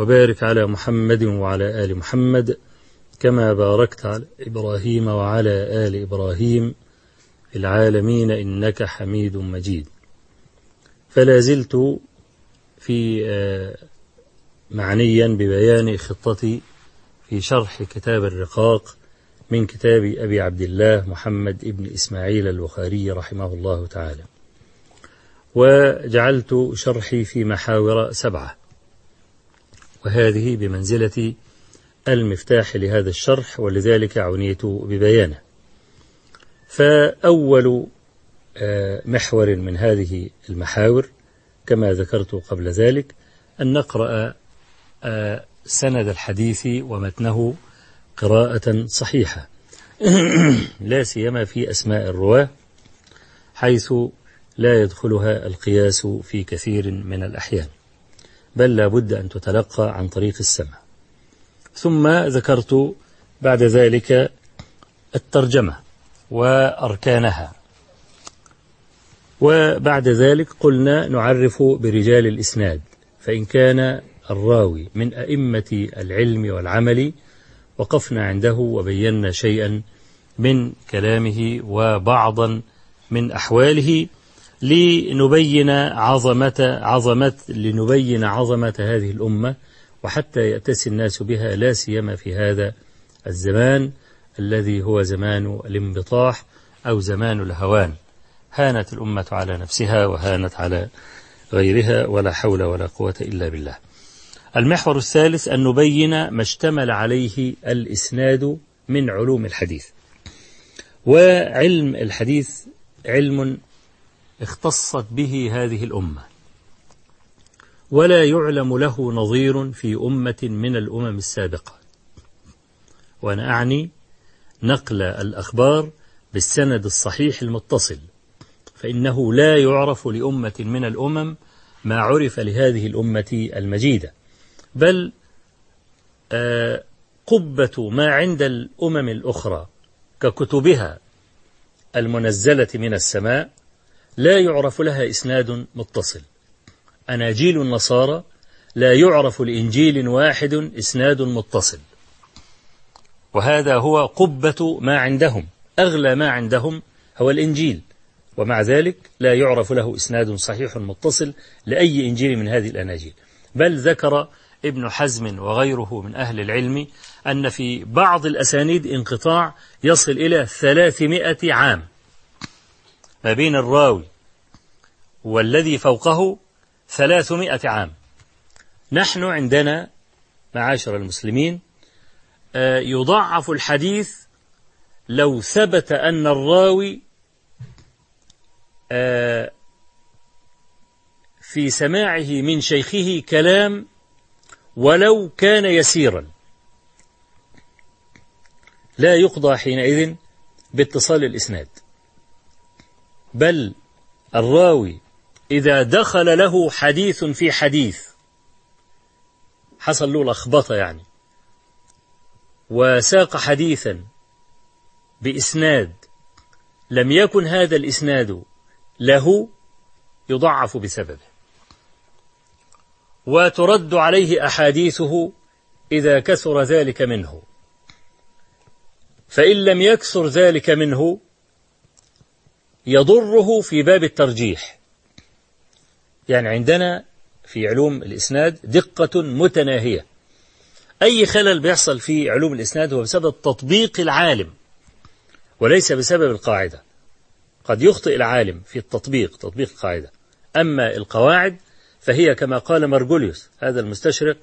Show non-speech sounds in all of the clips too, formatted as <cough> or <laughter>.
وبارك على محمد وعلى آل محمد كما باركت على إبراهيم وعلى آل إبراهيم في العالمين إنك حميد مجيد. فلا زلت في معنيا ببيان خطتي في شرح كتاب الرقاق من كتاب أبي عبد الله محمد ابن إسماعيل البخاري رحمه الله تعالى. وجعلت شرحي في محاور سبعة. وهذه بمنزلة المفتاح لهذا الشرح ولذلك عنيت ببيانه. فأول محور من هذه المحاور كما ذكرت قبل ذلك أن نقرأ سند الحديث ومتنه قراءة صحيحة. <clears throat> لا سيما في أسماء الرواة حيث لا يدخلها القياس في كثير من الأحيان. بل لا بد أن تتلقى عن طريق السمع. ثم ذكرت بعد ذلك الترجمة وأركانها. وبعد ذلك قلنا نعرف برجال الإسناد فإن كان الراوي من أئمة العلم والعمل وقفنا عنده وبينا شيئا من كلامه وبعضا من أحواله لنبين عظمة عظمة لنبين عظمة هذه الأمة وحتى يأتسي الناس بها لا سيما في هذا الزمان الذي هو زمان الانبطاح أو زمان الهوان. هانت الأمة على نفسها وهانت على غيرها ولا حول ولا قوة إلا بالله. المحور الثالث أن نبين ما اشتمل عليه الإسناد من علوم الحديث. وعلم الحديث علم اختصت به هذه الأمة. ولا يعلم له نظير في أمة من الأمم السابقة. وأنا أعني نقل الأخبار بالسند الصحيح المتصل فإنه لا يعرف لأمة من الأمم ما عرف لهذه الأمة المجيدة. بل آه قبة ما عند الأمم الأخرى ككتبها المنزلة من السماء لا يعرف لها إسناد متصل. أناجيل النصارى لا يعرف لإنجيل واحد إسناد متصل. وهذا هو قبة ما عندهم أغلى ما عندهم هو الإنجيل. ومع ذلك لا يعرف له إسناد صحيح متصل لأي إنجيل من هذه الأناجيل. بل ذكر ابن حزم وغيره من أهل العلم أن في بعض الأسانيد انقطاع يصل إلى ثلاثمائة عام. ما بين الراوي والذي فوقه ثلاثمائة عام. نحن عندنا معاشر المسلمين يضعف الحديث لو ثبت أن الراوي في سماعه من شيخه كلام ولو كان يسيرا. لا يقضى حينئذ باتصال الإسناد. بل الراوي إذا دخل له حديث في حديث. حصل له لخبطة يعني. وساق حديثا بإسناد. لم يكن هذا الإسناد له يضعف بسببه. وترد عليه أحاديثه إذا كثر ذلك منه. فإن لم يكثر ذلك منه يضره في باب الترجيح. يعني عندنا في علوم الإسناد دقة متناهية. أي خلل بيحصل في علوم الإسناد هو بسبب تطبيق العالم وليس بسبب القاعدة. قد يخطئ العالم في التطبيق تطبيق القاعدة. أما القواعد فهي كما قال مرجوليوس هذا المستشرق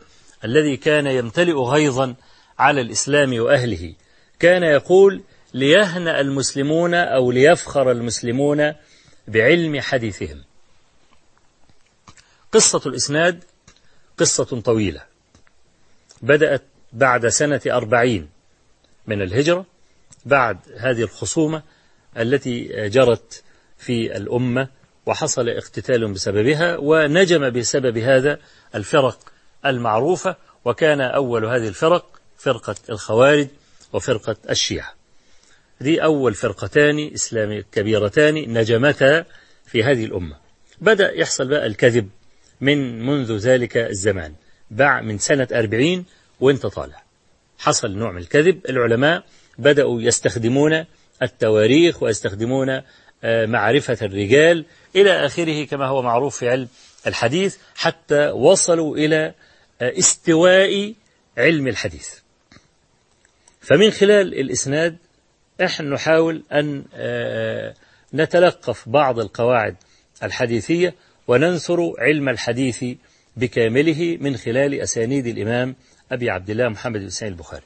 الذي كان يمتلئ غيظا على الإسلام وأهله كان يقول ليهنأ المسلمون أو ليفخر المسلمون بعلم حديثهم. قصة الإسناد قصة طويلة. بدأت بعد سنة أربعين من الهجرة بعد هذه الخصومة التي جرت في الأمة وحصل اقتتال بسببها ونجم بسبب هذا الفرق المعروفة وكان أول هذه الفرق فرقة الخوارج وفرقة الشيعة. دي أول فرقتان إسلامي كبيرتان نجمتا في هذه الأمة. بدأ يحصل بقى الكذب من منذ ذلك الزمان. باع من سنة أربعين وانت طالع. حصل نوع من الكذب. العلماء بدأوا يستخدمون التواريخ ويستخدمون معرفة الرجال إلى آخره كما هو معروف في علم الحديث حتى وصلوا إلى استواء علم الحديث. فمن خلال الإسناد إحنا نحاول أن نتلقف بعض القواعد الحديثية وننثر علم الحديث بكامله من خلال أسانيد الإمام أبي عبد الله محمد بن سعيد البخاري.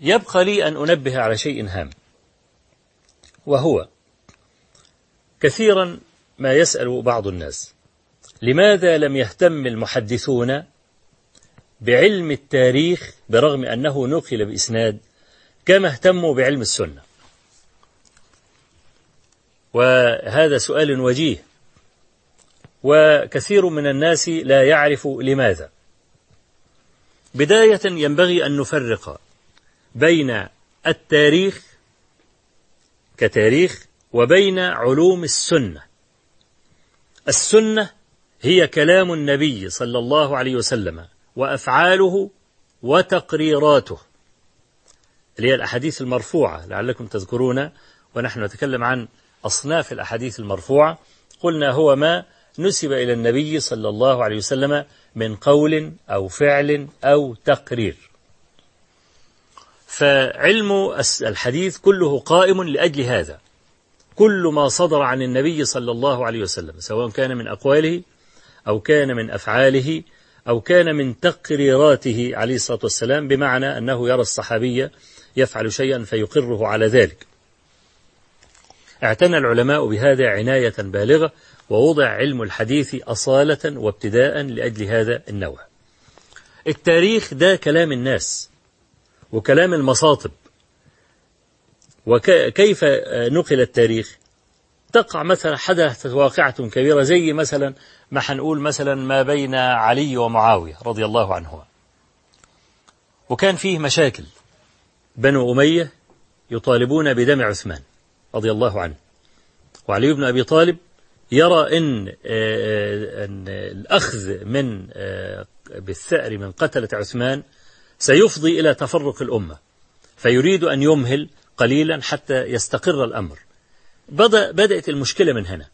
يبقى لي أن أنبه على شيء هام وهو كثيرا ما يسأل بعض الناس لماذا لم يهتم المحدثون بعلم التاريخ برغم أنه نقل بإسناد كما اهتموا بعلم السنة. وهذا سؤال وجيه. وكثير من الناس لا يعرف لماذا. بداية ينبغي أن نفرق بين التاريخ كتاريخ وبين علوم السنة. السنة هي كلام النبي صلى الله عليه وسلم وأفعاله وتقريراته. اللي هي الأحاديث المرفوعة لعلكم تذكرون ونحن نتكلم عن أصناف الأحاديث المرفوعة. قلنا هو ما نسب إلى النبي صلى الله عليه وسلم من قول أو فعل أو تقرير. فعلم الحديث كله قائم لأجل هذا. كل ما صدر عن النبي صلى الله عليه وسلم سواء كان من أقواله أو كان من أفعاله أو كان من تقريراته عليه الصلاة والسلام بمعنى أنه يرى الصحابي يفعل شيئا فيقره على ذلك. اعتنى العلماء بهذا عناية بالغة ووضع علم الحديث أصالة وابتداء لأجل هذا النوع. التاريخ ده كلام الناس وكلام المصاطب. وكيف نقل التاريخ؟ تقع مثلا حدثت واقعة كبيرة زي مثلا ما حنقول مثلا ما بين علي ومعاوية رضي الله عنهما. وكان فيه مشاكل. بنو أمية يطالبون بدم عثمان رضي الله عنه. وعلي بن أبي طالب يرى إن, أن الأخذ من بالثأر من قتلة عثمان سيفضي إلى تفرق الأمة فيريد أن يمهل قليلا حتى يستقر الأمر. بدأ بدأت المشكلة من هنا.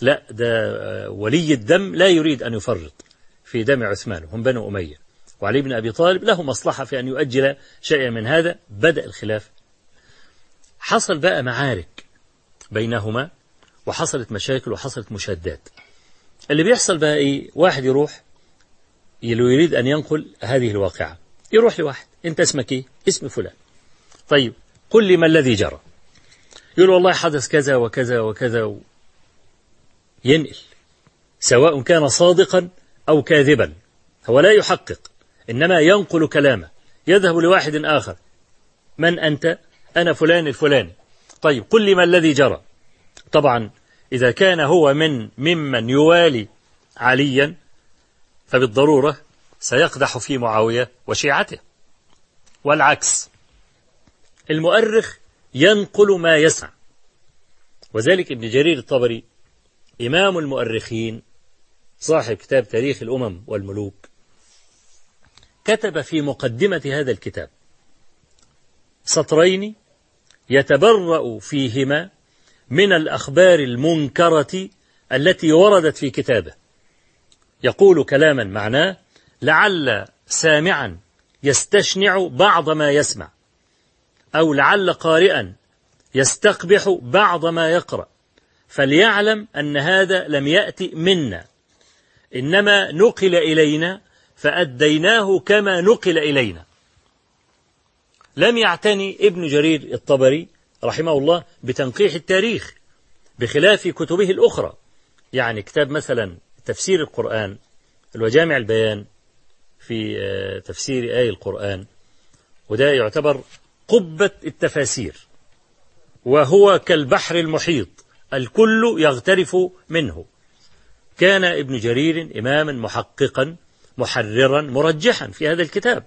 لا ده ولي الدم لا يريد أن يفرط في دم عثمان هم بنو أمية. وعلي بن أبي طالب له مصلحة في أن يؤجل شيئا من هذا بدأ الخلاف. حصل بقى معارك بينهما وحصلت مشاكل وحصلت مشادات. اللي بيحصل بقى إيه؟ واحد يروح اللي يريد أن ينقل هذه الواقعة. يروح لواحد أنت اسمك إيه؟ اسم فلان. طيب قل لي ما الذي جرى؟ يقول والله حدث كذا وكذا وكذا و... ينقل سواء كان صادقا أو كاذبا. هو لا يحقق. إنما ينقل كلامه يذهب لواحد آخر. من أنت؟ أنا فلان الفلاني. طيب قل لي ما الذي جرى. طبعا إذا كان هو من ممن يوالي عليا فبالضرورة سيقدح في معاوية وشيعته. والعكس. المؤرخ ينقل ما يسمع وذلك ابن جرير الطبري إمام المؤرخين صاحب كتاب تاريخ الأمم والملوك. كتب في مقدمة هذا الكتاب. سطرين يتبرأ فيهما من الأخبار المنكرة التي وردت في كتابه. يقول كلاما معناه لعل سامعا يستشنع بعض ما يسمع أو لعل قارئا يستقبح بعض ما يقرأ فليعلم أن هذا لم يأتي منا. إنما نقل إلينا فأديناه كما نقل إلينا. لم يعتني ابن جرير الطبري رحمه الله بتنقيح التاريخ بخلاف كتبه الأخرى. يعني كتاب مثلا تفسير القرآن الوجامع البيان في تفسير آي القرآن وده يعتبر قبة التفاسير وهو كالبحر المحيط الكل يغترف منه. كان ابن جرير إماما محققا محررا مرجحا في هذا الكتاب.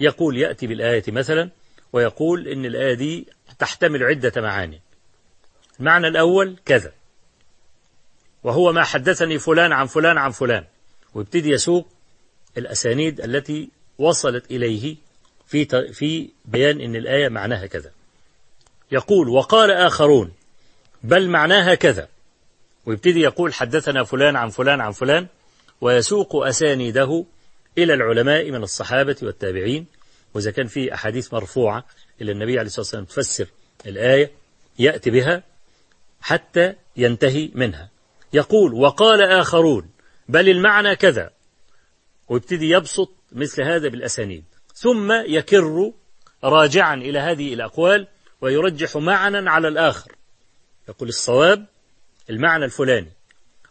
يقول يأتي بالآية مثلا ويقول إن الآية دي تحتمل عدة معاني. المعنى الأول كذا. وهو ما حدثني فلان عن فلان عن فلان. ويبتدي يسوق الأسانيد التي وصلت إليه في في بيان إن الآية معناها كذا. يقول وقال آخرون بل معناها كذا. ويبتدي يقول حدثنا فلان عن فلان عن فلان. ويسوق أسانيده إلى العلماء من الصحابة والتابعين. وإذا كان في أحاديث مرفوعة إلى النبي عليه الصلاة والسلام تفسر الآية يأتي بها حتى ينتهي منها. يقول وقال آخرون بل المعنى كذا. ويبتدي يبسط مثل هذا بالأسانيد. ثم يكر راجعا إلى هذه الأقوال ويرجح معنى على الآخر. يقول الصواب المعنى الفلاني.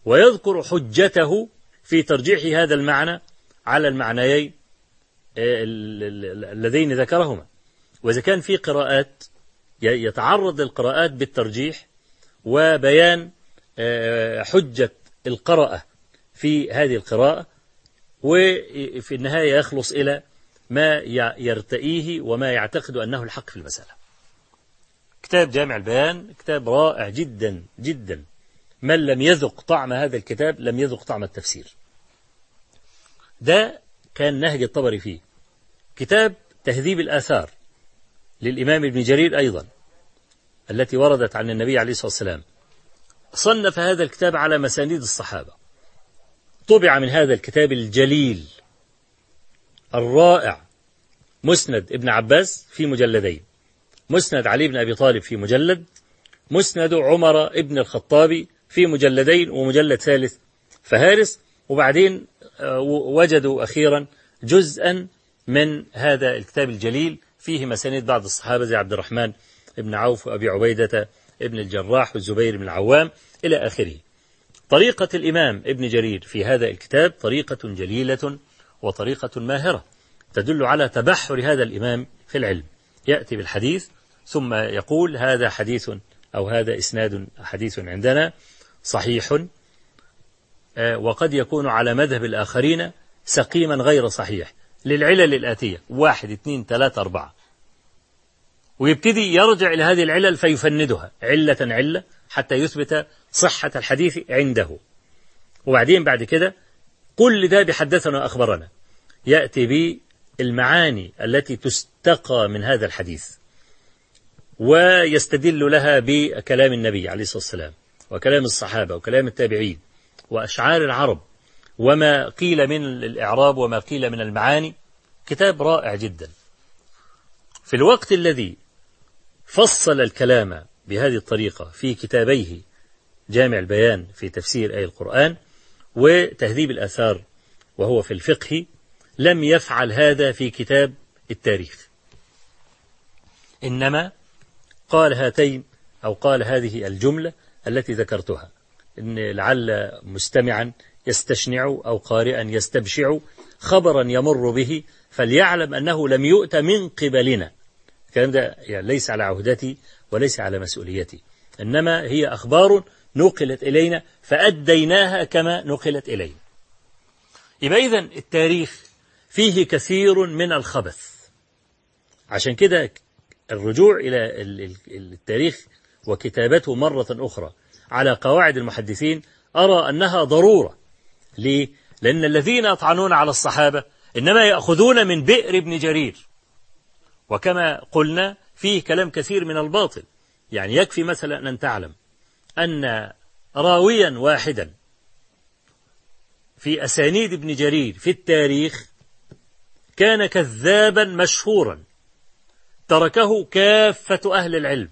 ويذكر حجته في ترجيح هذا المعنى على المعنيين اللذين ذكرهما. وإذا كان في قراءات يتعرض للقراءات بالترجيح وبيان حجة القراءة في هذه القراءة وفي النهاية يخلص إلى ما يرتئيه وما يعتقد أنه الحق في المسألة. كتاب جامع البيان كتاب رائع جدا جدا. من لم يذق طعم هذا الكتاب لم يذق طعم التفسير. ده كان نهج الطبري فيه. كتاب تهذيب الآثار للإمام ابن جرير أيضا التي وردت عن النبي عليه الصلاة والسلام. صنف هذا الكتاب على مسانيد الصحابة. طبع من هذا الكتاب الجليل الرائع مسند ابن عباس في مجلدين. مسند علي بن أبي طالب في مجلد مسند عمر ابن الخطاب في مجلدين ومجلد ثالث فهارس وبعدين وجدوا أخيرا جزءا من هذا الكتاب الجليل فيه مسانيد بعض الصحابة زي عبد الرحمن ابن عوف وأبي عبيدة ابن الجراح والزبير بن العوام إلى آخره. طريقة الإمام ابن جرير في هذا الكتاب طريقة جليلة وطريقة ماهرة تدل على تبحر هذا الإمام في العلم. يأتي بالحديث ثم يقول هذا حديث أو هذا إسناد حديث عندنا صحيح وقد يكون على مذهب الآخرين سقيما غير صحيح. للعلل الآتية واحد اثنين ثلاثة أربعة. ويبتدي يرجع إلى هذه العلل فيفندها علة علة حتى يثبت صحة الحديث عنده. وبعدين بعد كده كل ده بحدثنا وأخبرنا. يأتي بالمعاني التي تستقى من هذا الحديث ويستدل لها بكلام النبي عليه الصلاة والسلام. وكلام الصحابة وكلام التابعين وأشعار العرب وما قيل من الإعراب وما قيل من المعاني كتاب رائع جدا. في الوقت الذي فصل الكلام بهذه الطريقة في كتابيه جامع البيان في تفسير آي القرآن وتهذيب الآثار وهو في الفقه لم يفعل هذا في كتاب التاريخ. إنما قال هاتين أو قال هذه الجملة التي ذكرتها إن لعل مستمعا يستشنع أو قارئا يستبشع خبرا يمر به فليعلم أنه لم يؤت من قبلنا. الكلام ده يعني ليس على عهدتي وليس على مسؤوليتي إنما هي أخبار نقلت إلينا فأديناها كما نقلت إلينا. يبقى إذن التاريخ فيه كثير من الخبث. عشان كده الرجوع إلى التاريخ وكتابته مرة أخرى على قواعد المحدثين أرى أنها ضرورة. ليه؟ لأن الذين يطعنون على الصحابة إنما يأخذون من بئر ابن جرير. وكما قلنا فيه كلام كثير من الباطل. يعني يكفي مثلا أن تعلم أن راويا واحدا في أسانيد ابن جرير في التاريخ كان كذابا مشهورا. تركه كافة أهل العلم.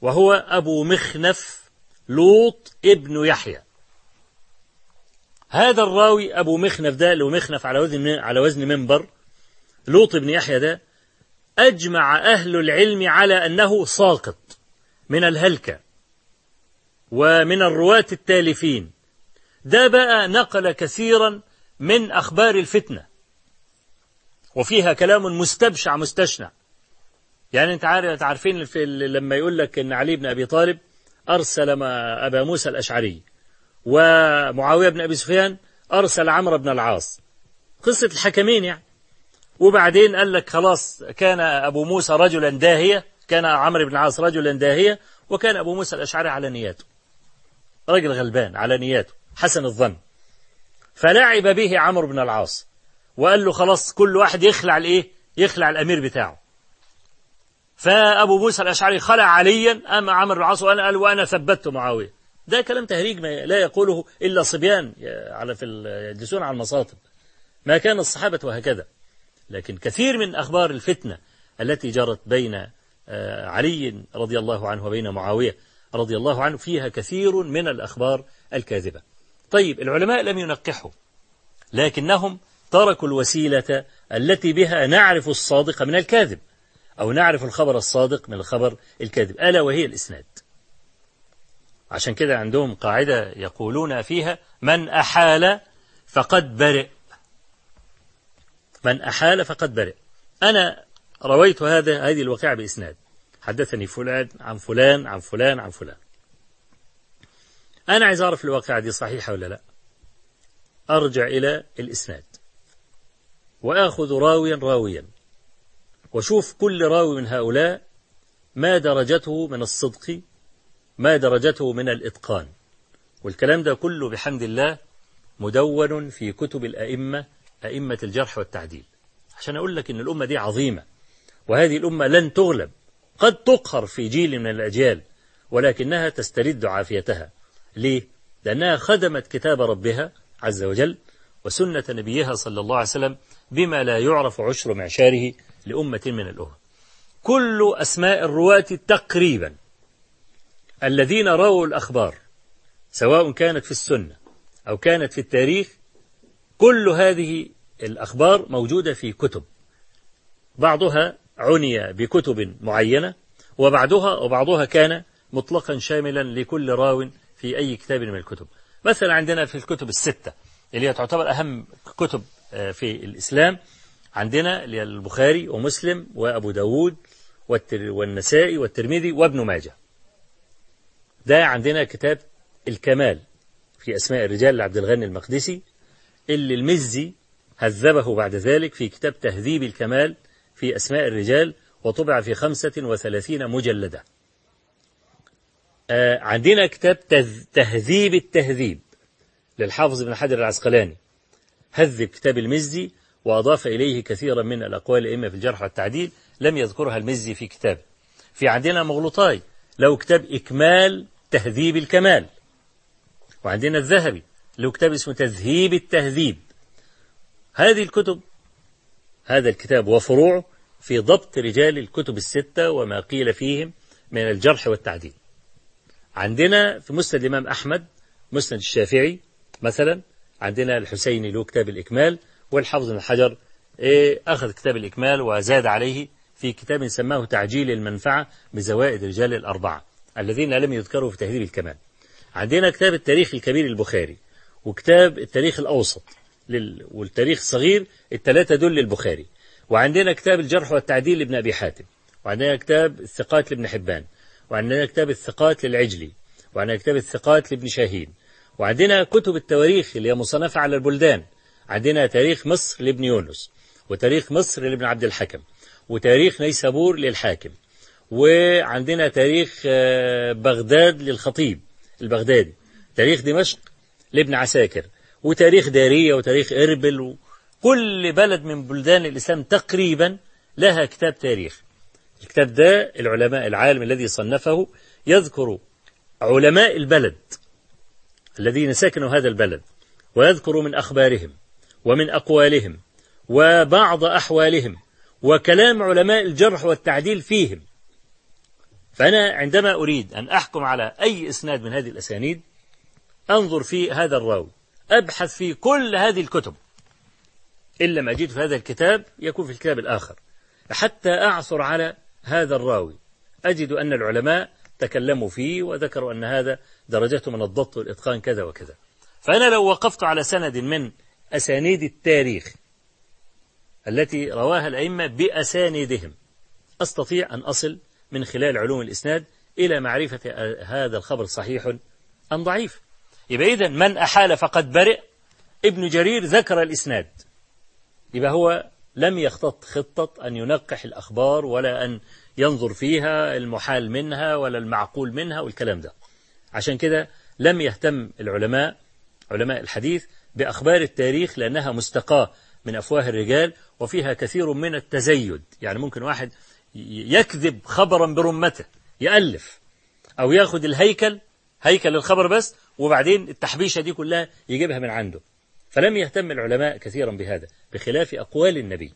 وهو أبو مخنف لوط ابن يحيى. هذا الراوي أبو مخنف ده اللي هو مخنف على وزن على وزن منبر لوط بن يحيى ده أجمع أهل العلم على أنه ساقط من الهلكة ومن الرواة التالفين. ده بقى نقل كثيرا من أخبار الفتنة. وفيها كلام مستبشع مستشنع. يعني انت عارف تعرفين لما يقول لك إن علي بن أبي طالب أرسل ما أبا موسى الأشعري ومعاوية بن أبي سفيان أرسل عمرو بن العاص. قصة الحكمين يعني. وبعدين قال لك خلاص كان أبو موسى رجلا داهية كان عمرو بن العاص رجلا داهية وكان أبو موسى الأشعري على نياته. رجل غلبان على نياته حسن الظن. فلعب به عمرو بن العاص وقال له خلاص كل واحد يخلع الإيه؟ يخلع الأمير بتاعه. فأبو موسى الأشعري خلع عليا. أما عمرو بن العاص وأنا قال وأنا ثبت معاوية. ده كلام تهريج ما لا يقوله إلا صبيان على في يجلسون على المصاطب. ما كان الصحابة وهكذا. لكن كثير من أخبار الفتنة التي جرت بين علي رضي الله عنه وبين معاوية رضي الله عنه فيها كثير من الأخبار الكاذبة. طيب العلماء لم ينقحوا لكنهم تركوا الوسيلة التي بها نعرف الصادق من الكاذب. أو نعرف الخبر الصادق من الخبر الكاذب. ألا وهي الإسناد. عشان كده عندهم قاعدة يقولون فيها من أحال فقد برئ. من أحال فقد برئ. أنا رويت هذا هذه الواقعة بإسناد. حدثني فلان عن فلان عن فلان عن فلان. أنا عايز أعرف الواقعة دي صحيحة ولا لا. أرجع إلى الإسناد. وآخذ راويا راويا. وشوف كل راوي من هؤلاء ما درجته من الصدق ما درجته من الإتقان. والكلام ده كله بحمد الله مدون في كتب الأئمة أئمة الجرح والتعديل. عشان أقول لك إن الأمة دي عظيمة وهذه الأمة لن تغلب. قد تقهر في جيل من الأجيال ولكنها تسترد عافيتها. ليه؟ لأنها خدمت كتاب ربها عز وجل وسنة نبيها صلى الله عليه وسلم بما لا يعرف عشر معشاره لأمة من الأمم. كل أسماء الرواة تقريبا الذين رووا الأخبار سواء كانت في السنة أو كانت في التاريخ كل هذه الأخبار موجودة في كتب. بعضها عني بكتب معينة وبعضها وبعضها كان مطلقا شاملا لكل راو في أي كتاب من الكتب. مثلا عندنا في الكتب الستة اللي هي تعتبر أهم كتب في الإسلام عندنا البخاري ومسلم وأبو داود والنسائي والترمذي وابن ماجه. ده عندنا كتاب الكمال في أسماء الرجال لعبد الغني المقدسي اللي المزي هذبه بعد ذلك في كتاب تهذيب الكمال في أسماء الرجال وطبع في خمسة وثلاثين مجلدة. آه عندنا كتاب تهذيب التهذيب للحافظ بن حجر العسقلاني. هذب كتاب المزي وأضاف إليه كثيرا من الأقوال الأئمة في الجرح والتعديل لم يذكرها المزي في كتابه في عندنا مغلطاي له كتاب إكمال تهذيب الكمال. وعندنا الذهبي له كتاب اسمه تذهيب التهذيب. هذه الكتب هذا الكتاب وفروعه في ضبط رجال الكتب الستة وما قيل فيهم من الجرح والتعديل. عندنا في مسند الإمام أحمد مسند الشافعي مثلا عندنا الحسيني له كتاب الإكمال. والحافظ بن حجر أخذ كتاب الإكمال وزاد عليه في كتاب سماه تعجيل المنفعة بزوائد رجال الأربعة الذين لم يذكروا في تهذيب الكمال. عندنا كتاب التاريخ الكبير البخاري وكتاب التاريخ الأوسط لل... والتاريخ الصغير الثلاثة دول للبخاري. وعندنا كتاب الجرح والتعديل لابن أبي حاتم. وعندنا كتاب الثقات لابن حبان. وعندنا كتاب الثقات للعجلي. وعندنا كتاب الثقات لابن شاهين. وعندنا كتب التواريخ اللي هي مصنفة على البلدان. عندنا تاريخ مصر لابن يونس وتاريخ مصر لابن عبد الحكم وتاريخ نيسابور للحاكم وعندنا تاريخ بغداد للخطيب البغدادي تاريخ دمشق لابن عساكر وتاريخ دارية وتاريخ إربل كل بلد من بلدان الإسلام تقريبا لها كتاب تاريخ. الكتاب ده العلماء العالم الذي صنفه يذكر علماء البلد الذين سكنوا هذا البلد ويذكر من أخبارهم. ومن أقوالهم وبعض أحوالهم وكلام علماء الجرح والتعديل فيهم. فأنا عندما أريد أن أحكم على أي إسناد من هذه الأسانيد أنظر في هذا الراوي أبحث في كل هذه الكتب. إلا ما أجد في هذا الكتاب يكون في الكتاب الآخر. حتى أعثر على هذا الراوي. أجد أن العلماء تكلموا فيه وذكروا أن هذا درجته من الضبط والإتقان كذا وكذا. فأنا لو وقفت على سند من أسانيد التاريخ التي رواها الأئمة بأسانيدهم. أستطيع أن أصل من خلال علوم الإسناد إلى معرفة هذا الخبر صحيح أم ضعيف. يبقى إذن من أحال فقد برئ؟ ابن جرير ذكر الإسناد. يبقى هو لم يخطط خطة أن ينقح الأخبار ولا أن ينظر فيها المحال منها ولا المعقول منها والكلام ده. عشان كده لم يهتم العلماء علماء الحديث بأخبار التاريخ لأنها مستقاة من أفواه الرجال وفيها كثير من التزيد. يعني ممكن واحد يكذب خبرا برمته يألف أو ياخد الهيكل هيكل الخبر بس وبعدين التحبيشة دي كلها يجيبها من عنده. فلم يهتم العلماء كثيرا بهذا بخلاف أقوال النبي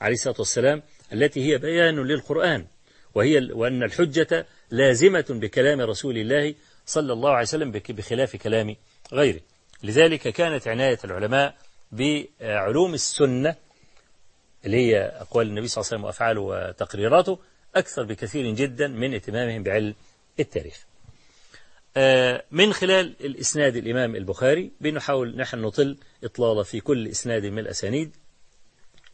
عليه الصلاة والسلام التي هي بيان للقرآن وهي وأن الحجة لازمة بكلام رسول الله صلى الله عليه وسلم بخلاف كلام غيره. لذلك كانت عناية العلماء بعلوم السنة اللي هي أقوال النبي صلى الله عليه وسلم وأفعاله وتقريراته أكثر بكثير جدا من اهتمامهم بعلم التاريخ. من خلال الإسناد الإمام البخاري بنحاول نحن نطل إطلالة في كل إسناد من الأسانيد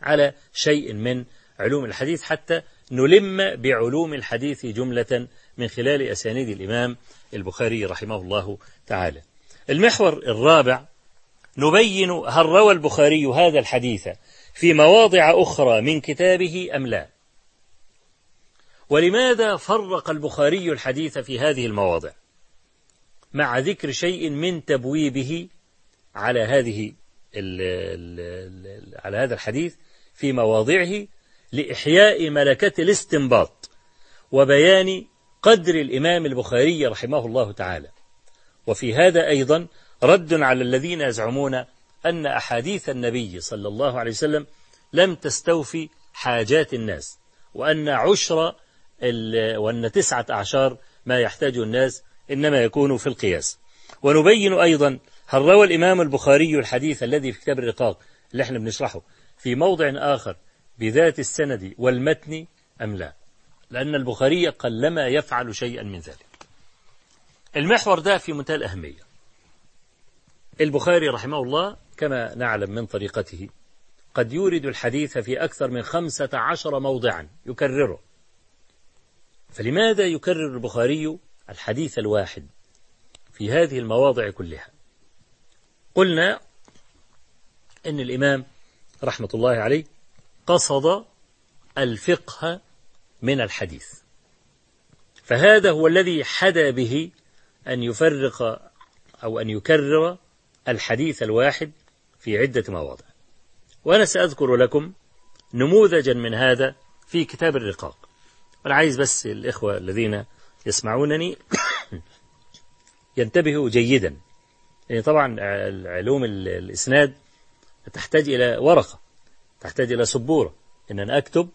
على شيء من علوم الحديث حتى نلم بعلوم الحديث جملة من خلال أسانيد الإمام البخاري رحمه الله تعالى. المحور الرابع نبين هل روى البخاري هذا الحديث في مواضع أخرى من كتابه أم لا. ولماذا فرق البخاري الحديث في هذه المواضع؟ مع ذكر شيء من تبويبه على هذه ال ال ال على هذا الحديث في مواضعه لإحياء ملكة الاستنباط وبيان قدر الإمام البخاري رحمه الله تعالى. وفي هذا أيضا رد على الذين يزعمون أن أحاديث النبي صلى الله عليه وسلم لم تستوفي حاجات الناس وأن عشر وأن تسعة أعشار ما يحتاجه الناس إنما يكون في القياس. ونبين أيضا هل روى الإمام البخاري الحديث الذي في كتاب الرقاق اللي إحنا بنشرحه في موضع آخر بذات السند والمتن أم لا؟ لأن البخاري قلما يفعل شيئا من ذلك. المحور ده في منتهى الأهمية. البخاري رحمه الله كما نعلم من طريقته قد يورد الحديث في أكثر من خمسة عشر موضعا يكرره. فلماذا يكرر البخاري الحديث الواحد في هذه المواضع كلها؟ قلنا إن الإمام رحمة الله عليه قصد الفقه من الحديث. فهذا هو الذي حدا به أن يفرق أو أن يكرر الحديث الواحد في عدة مواضع. وأنا سأذكر لكم نموذجا من هذا في كتاب الرقاق. أنا عايز بس الإخوة الذين يسمعونني <coughs> ينتبهوا جيدا. يعني طبعا علوم الإسناد تحتاج إلى ورقة تحتاج إلى سبورة. إن أنا أكتب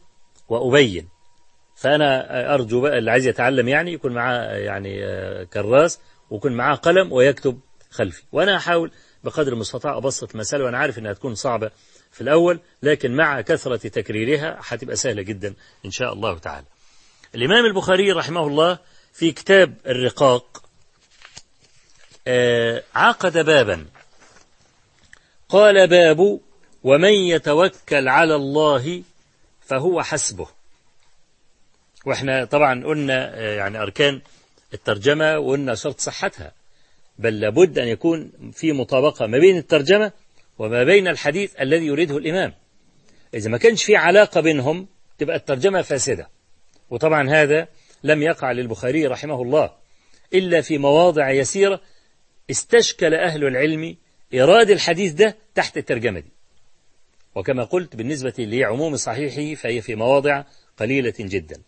وأبين. فأنا أرجو بقى اللي عايز يتعلم يعني يكون معاه يعني كراس ويكون معاه قلم ويكتب خلفي. وأنا أحاول بقدر المستطاع أبسط المسألة وأنا عارف إنها تكون صعبة في الأول لكن مع كثرة تكريرها هتبقى سهلة جدا إن شاء الله تعالى. الإمام البخاري رحمه الله في كتاب الرقاق عقد بابا. قال باب ومن يتوكل على الله فهو حسبه. وإحنا طبعا قلنا يعني أركان الترجمة وقلنا شرط صحتها. بل لابد أن يكون في مطابقة ما بين الترجمة وما بين الحديث الذي يريده الإمام. إذا ما كانش في علاقة بينهم تبقى الترجمة فاسدة. وطبعا هذا لم يقع للبخاري رحمه الله إلا في مواضع يسيرة استشكل أهل العلم إيراد الحديث ده تحت الترجمة دي. وكما قلت بالنسبة لعموم صحيحه فهي في مواضع قليلة جدا.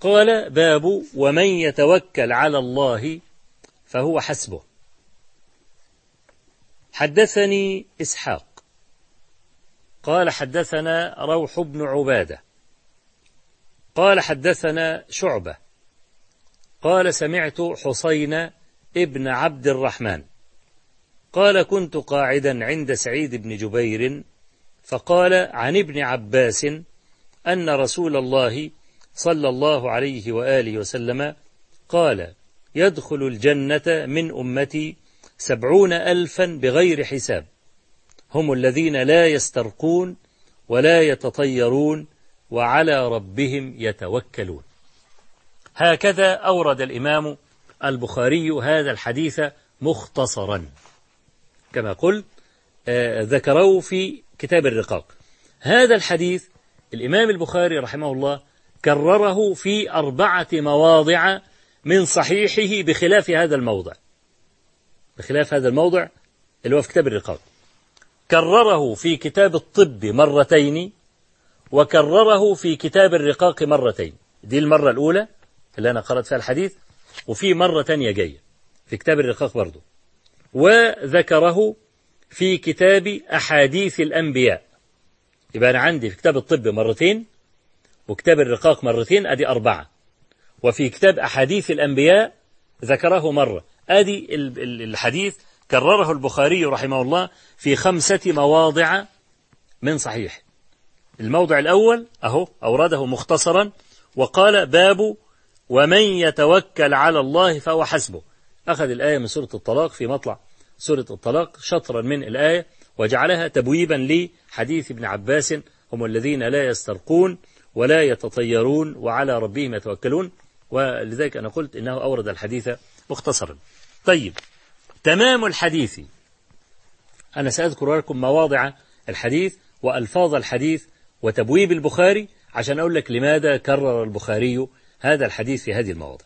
قال باب ومن يتوكل على الله فهو حسبه. حدثني إسحاق. قال حدثنا روح بن عبادة. قال حدثنا شعبة. قال سمعت حسين ابن عبد الرحمن. قال كنت قاعدا عند سعيد بن جبير فقال عن ابن عباس أن رسول الله صلى الله عليه وآله وسلم قال يدخل الجنة من أمتي سبعون ألفا بغير حساب. هم الذين لا يسترقون ولا يتطيرون وعلى ربهم يتوكلون. هكذا أورد الإمام البخاري هذا الحديث مختصرا. كما قلت آه ذكره في كتاب الرقاق. هذا الحديث الإمام البخاري رحمه الله كرره في أربعة مواضع من صحيحه بخلاف هذا الموضع. بخلاف هذا الموضع اللي هو في كتاب الرقاق كرره في كتاب الطب مرتين وكرره في كتاب الرقاق مرتين. دي المرة الأولى اللي أنا قرأت فيها الحديث وفي مرة تانية جاية في كتاب الرقاق برضه وذكره في كتاب أحاديث الأنبياء. يبقى أنا عندي في كتاب الطب مرتين وكتاب الرقاق مرتين أدي أربعة. وفي كتاب أحاديث الأنبياء ذكره مرة. أدي الحديث كرره البخاري رحمه الله في خمسة مواضع من صحيح. الموضع الأول أهو أورده مختصرا وقال باب ومن يتوكل على الله فهو حسبه. أخذ الآية من سورة الطلاق في مطلع سورة الطلاق شطرا من الآية وجعلها تبويبا لحديث ابن عباس هم الذين لا يسترقون ولا يتطيرون وعلى ربهم يتوكلون. ولذلك أنا قلت إنه أورد الحديث مختصرا. طيب تمام الحديث. أنا سأذكر لكم مواضع الحديث وألفاظ الحديث وتبويب البخاري عشان أقول لك لماذا كرر البخاري هذا الحديث في هذه المواضع.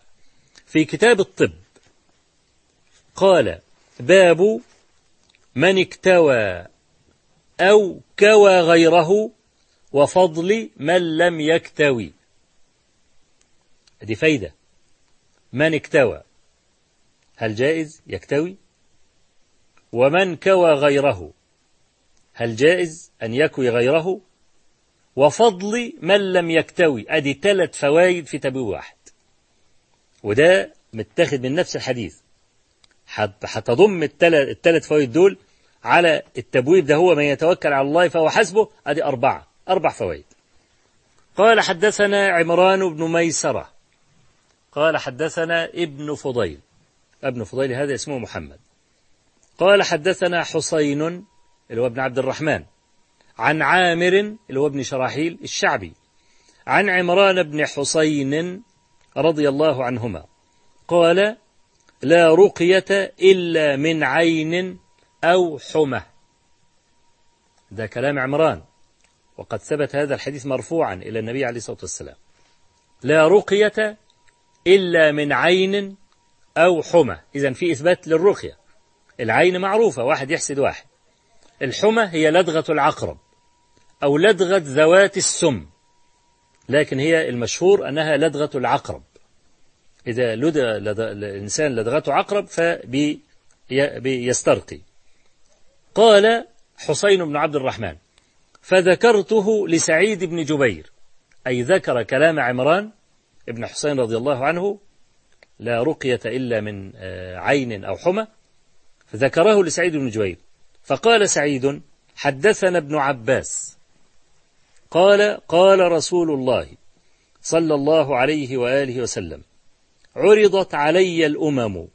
في كتاب الطب قال باب من اكتوى أو كوى غيره وفضل من لم يكتوي. دي فايدة. من اكتوى هل جائز يكتوي؟ ومن كوى غيره هل جائز أن يكوي غيره؟ وفضل من لم يكتوي أدي ثلاث فوائد في تبويب واحد. وده متاخد من نفس الحديث. هتضم الثلاث فوائد دول على التبويب ده هو من يتوكل على الله فهو حسبه أدي أربعة. أربع فوائد. قال حدثنا عمران بن ميسرة. قال حدثنا ابن فضيل. ابن فضيل هذا اسمه محمد. قال حدثنا حسين اللي هو ابن عبد الرحمن. عن عامر اللي هو ابن شراحيل الشعبي. عن عمران بن حسين رضي الله عنهما. قال لا رقية إلا من عين أو حمى. ده كلام عمران. وقد ثبت هذا الحديث مرفوعا إلى النبي عليه الصلاة والسلام. لا رقية إلا من عين أو حمى. إذا في إثبات للرقية. العين معروفة واحد يحسد واحد. الحمى هي لدغة العقرب أو لدغة ذوات السم. لكن هي المشهور أنها لدغة العقرب. إذا لدغ الإنسان لدغته عقرب فبيسترقي قال حسين بن عبد الرحمن فذكرته لسعيد بن جبير. أي ذكر كلام عمران ابن حسين رضي الله عنه لا رقية إلا من عين أو حمى فذكره لسعيد بن جبير. فقال سعيد حدثنا ابن عباس. قال قال رسول الله صلى الله عليه وآله وسلم عرضت علي الأمم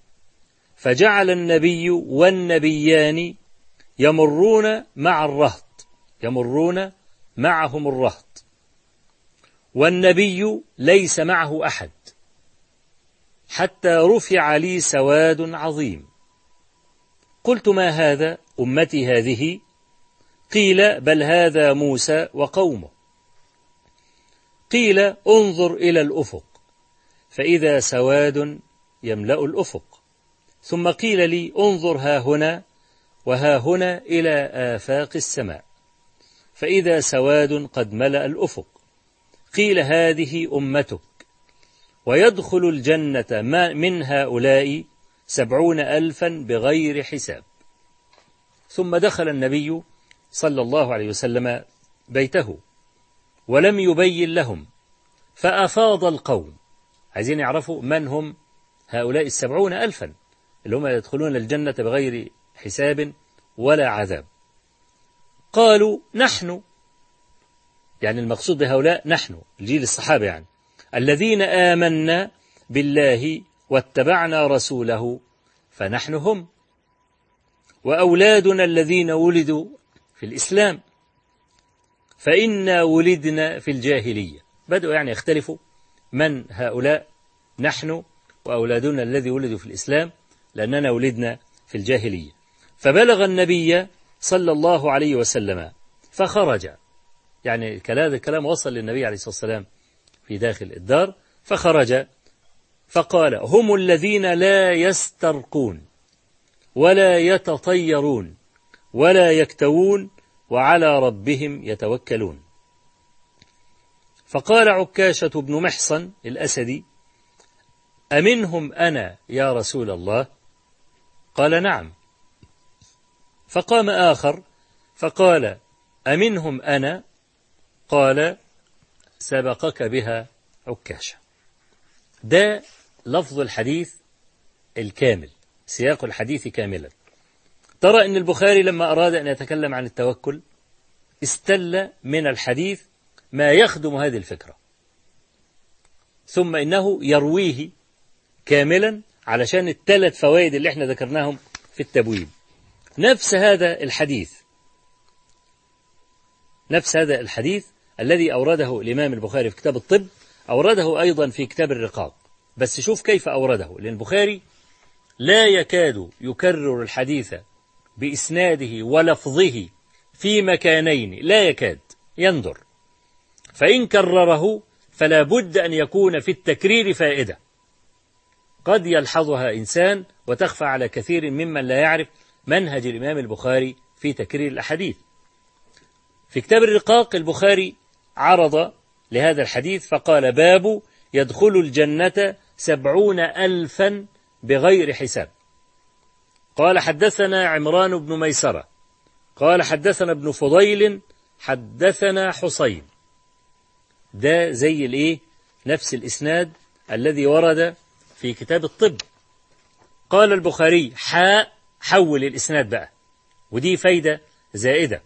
فجعل النبي والنبيان يمرون مع الرهط. يمرون معهم الرهط. والنبي ليس معه أحد. حتى رفع لي سواد عظيم. قلت ما هذا أمتي هذه؟ قيل بل هذا موسى وقومه. قيل انظر إلى الأفق. فإذا سواد يملأ الأفق. ثم قيل لي انظر ها هنا وها هنا إلى آفاق السماء. فإذا سواد قد ملأ الأفق. قيل هذه أمتك. ويدخل الجنة من هؤلاء سبعون ألفا بغير حساب. ثم دخل النبي صلى الله عليه وسلم بيته ولم يبين لهم فأفاض القوم. عايزين يعرفوا من هم هؤلاء السبعون ألفا اللي هم يدخلون الجنة بغير حساب ولا عذاب. قالوا نحن. يعني المقصود بهؤلاء نحن الجيل الصحابة يعني. الذين آمنا بالله واتبعنا رسوله فنحن هم. وأولادنا الذين ولدوا في الإسلام. فإنا ولدنا في الجاهلية. بدأوا يعني يختلفوا من هؤلاء نحن وأولادنا الذي ولدوا في الإسلام لأننا ولدنا في الجاهلية. فبلغ النبي صلى الله عليه وسلم فخرج. يعني هذا الكلام وصل للنبي عليه الصلاة والسلام في داخل الدار فخرج. فقال هم الذين لا يسترقون ولا يتطيرون ولا يكتوون وعلى ربهم يتوكلون. فقال عكاشة بن محصن الأسدي أمنهم أنا يا رسول الله؟ قال نعم. فقام آخر فقال أمنهم أنا؟ قال سبقك بها عكاشة. ده لفظ الحديث الكامل سياق الحديث كاملا. ترى أن البخاري لما أراد أن يتكلم عن التوكل استل من الحديث ما يخدم هذه الفكرة. ثم إنه يرويه كاملا علشان الثلاث فوائد اللي إحنا ذكرناهم في التبويب. نفس هذا الحديث. نفس هذا الحديث الذي أورده الإمام البخاري في كتاب الطب أورده أيضا في كتاب الرقاق. بس شوف كيف أورده لأن البخاري لا يكاد يكرر الحديث بإسناده ولفظه في مكانين لا يكاد ينظر. فإن كرره فلا بد أن يكون في التكرير فائدة. قد يلحظها إنسان وتخفى على كثير ممن لا يعرف منهج الإمام البخاري في تكرير الأحاديث. في كتاب الرقاق البخاري عرض لهذا الحديث فقال باب يدخل الجنة سبعون ألفا بغير حساب. قال حدثنا عمران بن ميسرة. قال حدثنا ابن فضيل حدثنا حسين. ده زي الإيه؟ نفس الإسناد الذي ورد في كتاب الطب. قال البخاري حاء حول الإسناد بقى. ودي فايدة زائدة.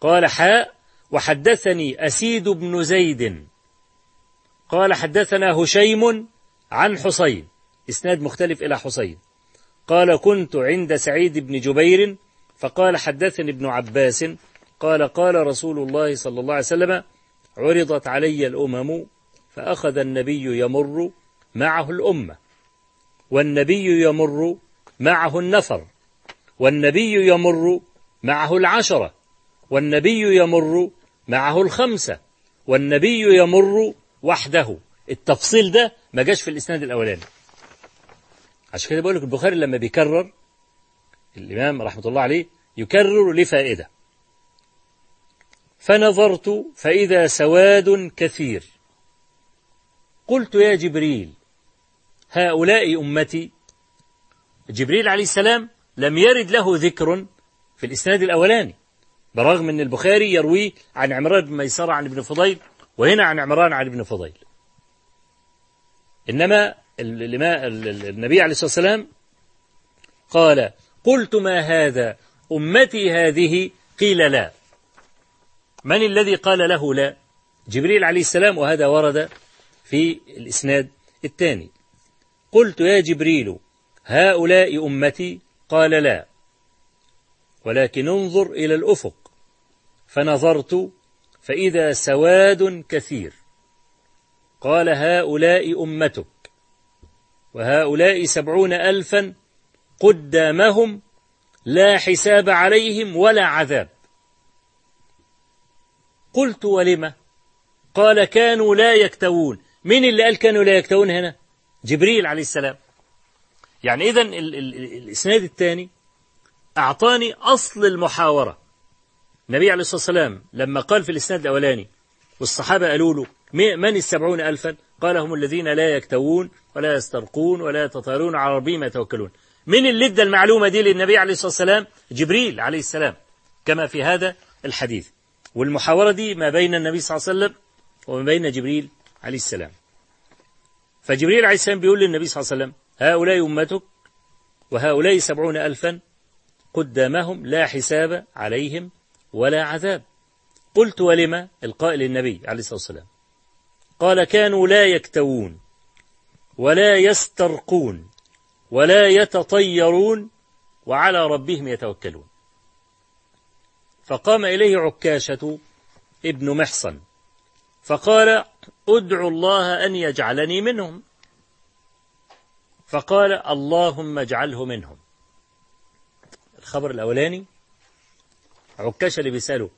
قال حاء وحدثني أسيد بن زيد. قال حدثنا هشيم عن حسين إسناد مختلف إلى حسين قال كنت عند سعيد بن جبير فقال حدثني ابن عباس. قال قال رسول الله صلى الله عليه وسلم عرضت علي الأمم فأخذ النبي يمر معه الأمة والنبي يمر معه النفر. والنبي يمر معه العشرة والنبي يمر معه الخمسة والنبي يمر وحده. التفصيل ده ما جاش في الإسناد الأولاني. عشان كده بقول لك البخاري لما بيكرر الإمام رحمة الله عليه يكرر لفائدة. فنظرت فإذا سواد كثير. قلت يا جبريل هؤلاء أمتي جبريل عليه السلام لم يرد له ذكر في الإسناد الأولاني. برغم أن البخاري يرويه عن عمران بن ميسرة عن ابن فضيل وهنا عن عمران عن ابن فضيل. إنما النبي عليه الصلاة والسلام قال قلت ما هذا؟ أمتي هذه؟ قيل لا. من الذي قال له لا؟ جبريل عليه السلام وهذا ورد في الإسناد الثاني. قلت يا جبريل هؤلاء أمتي قال لا. ولكن انظر إلى الأفق. فنظرت فإذا سواد كثير. قال هؤلاء أمتك. وهؤلاء سبعون ألفا قدامهم لا حساب عليهم ولا عذاب. قلت ولم؟ قال كانوا لا يكتوون. من اللي قال كانوا لا يكتوون هنا؟ جبريل عليه السلام. يعني إذا الإسناد الثاني أعطاني أصل المحاورة. النبي عليه الصلاة والسلام لما قال في الإسناد الأولاني والصحابة قالوا له من السبعون ألفا؟ قال هم الذين لا يكتوون ولا يسترقون ولا يتطيرون على ربهم يتوكلون. من اللي ادى المعلومة دي للنبي عليه الصلاة والسلام؟ جبريل عليه السلام كما في هذا الحديث. والمحاورة دي ما بين النبي صلى الله عليه وسلم وما بين جبريل عليه السلام. فجبريل عليه السلام بيقول للنبي صلى الله عليه وسلم هؤلاء أمتك وهؤلاء سبعون ألفا قدامهم لا حساب عليهم ولا عذاب. قلت ولم القائل النبي عليه الصلاة والسلام. قال كانوا لا يكتوون ولا يسترقون ولا يتطيرون وعلى ربهم يتوكلون. فقام إليه عكاشة ابن محصن فقال ادعو الله أن يجعلني منهم. فقال اللهم اجعله منهم. الخبر الأولاني عكاشة اللي بيسأله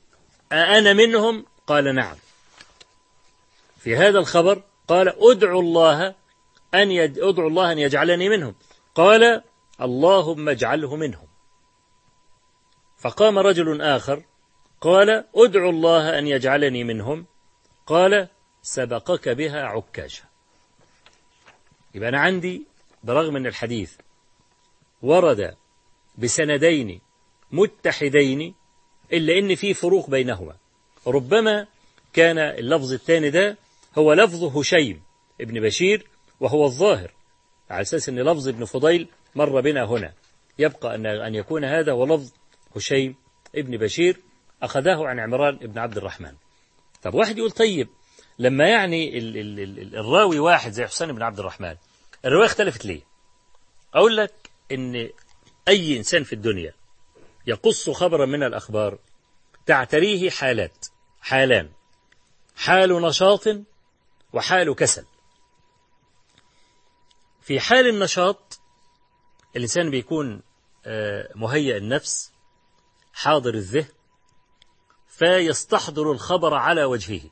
أأنا منهم؟ قال نعم. في هذا الخبر قال ادعو الله أن يد... ادعو الله أن يجعلني منهم. قال اللهم اجعله منهم. فقام رجل آخر قال ادعو الله أن يجعلني منهم. قال سبقك بها عكاشة. يبقى أنا عندي برغم أن الحديث ورد بسندين متحدين إلا إن في فروق بينهما. ربما كان اللفظ الثاني ده هو لفظ هشيم ابن بشير وهو الظاهر على أساس أن لفظ ابن فضيل مر بنا هنا. يبقى أن أن يكون هذا هو لفظ هشيم ابن بشير أخذه عن عمران ابن عبد الرحمن. طب واحد يقول طيب لما يعني ال ال ال الراوي واحد زي حسين بن عبد الرحمن الرواية اختلفت ليه؟ أقول لك إن أي إنسان في الدنيا يقص خبرا من الأخبار تعتريه حالات حالان حال نشاط وحال كسل. في حال النشاط الإنسان بيكون مهيئ النفس حاضر الذهن فيستحضر الخبر على وجهه.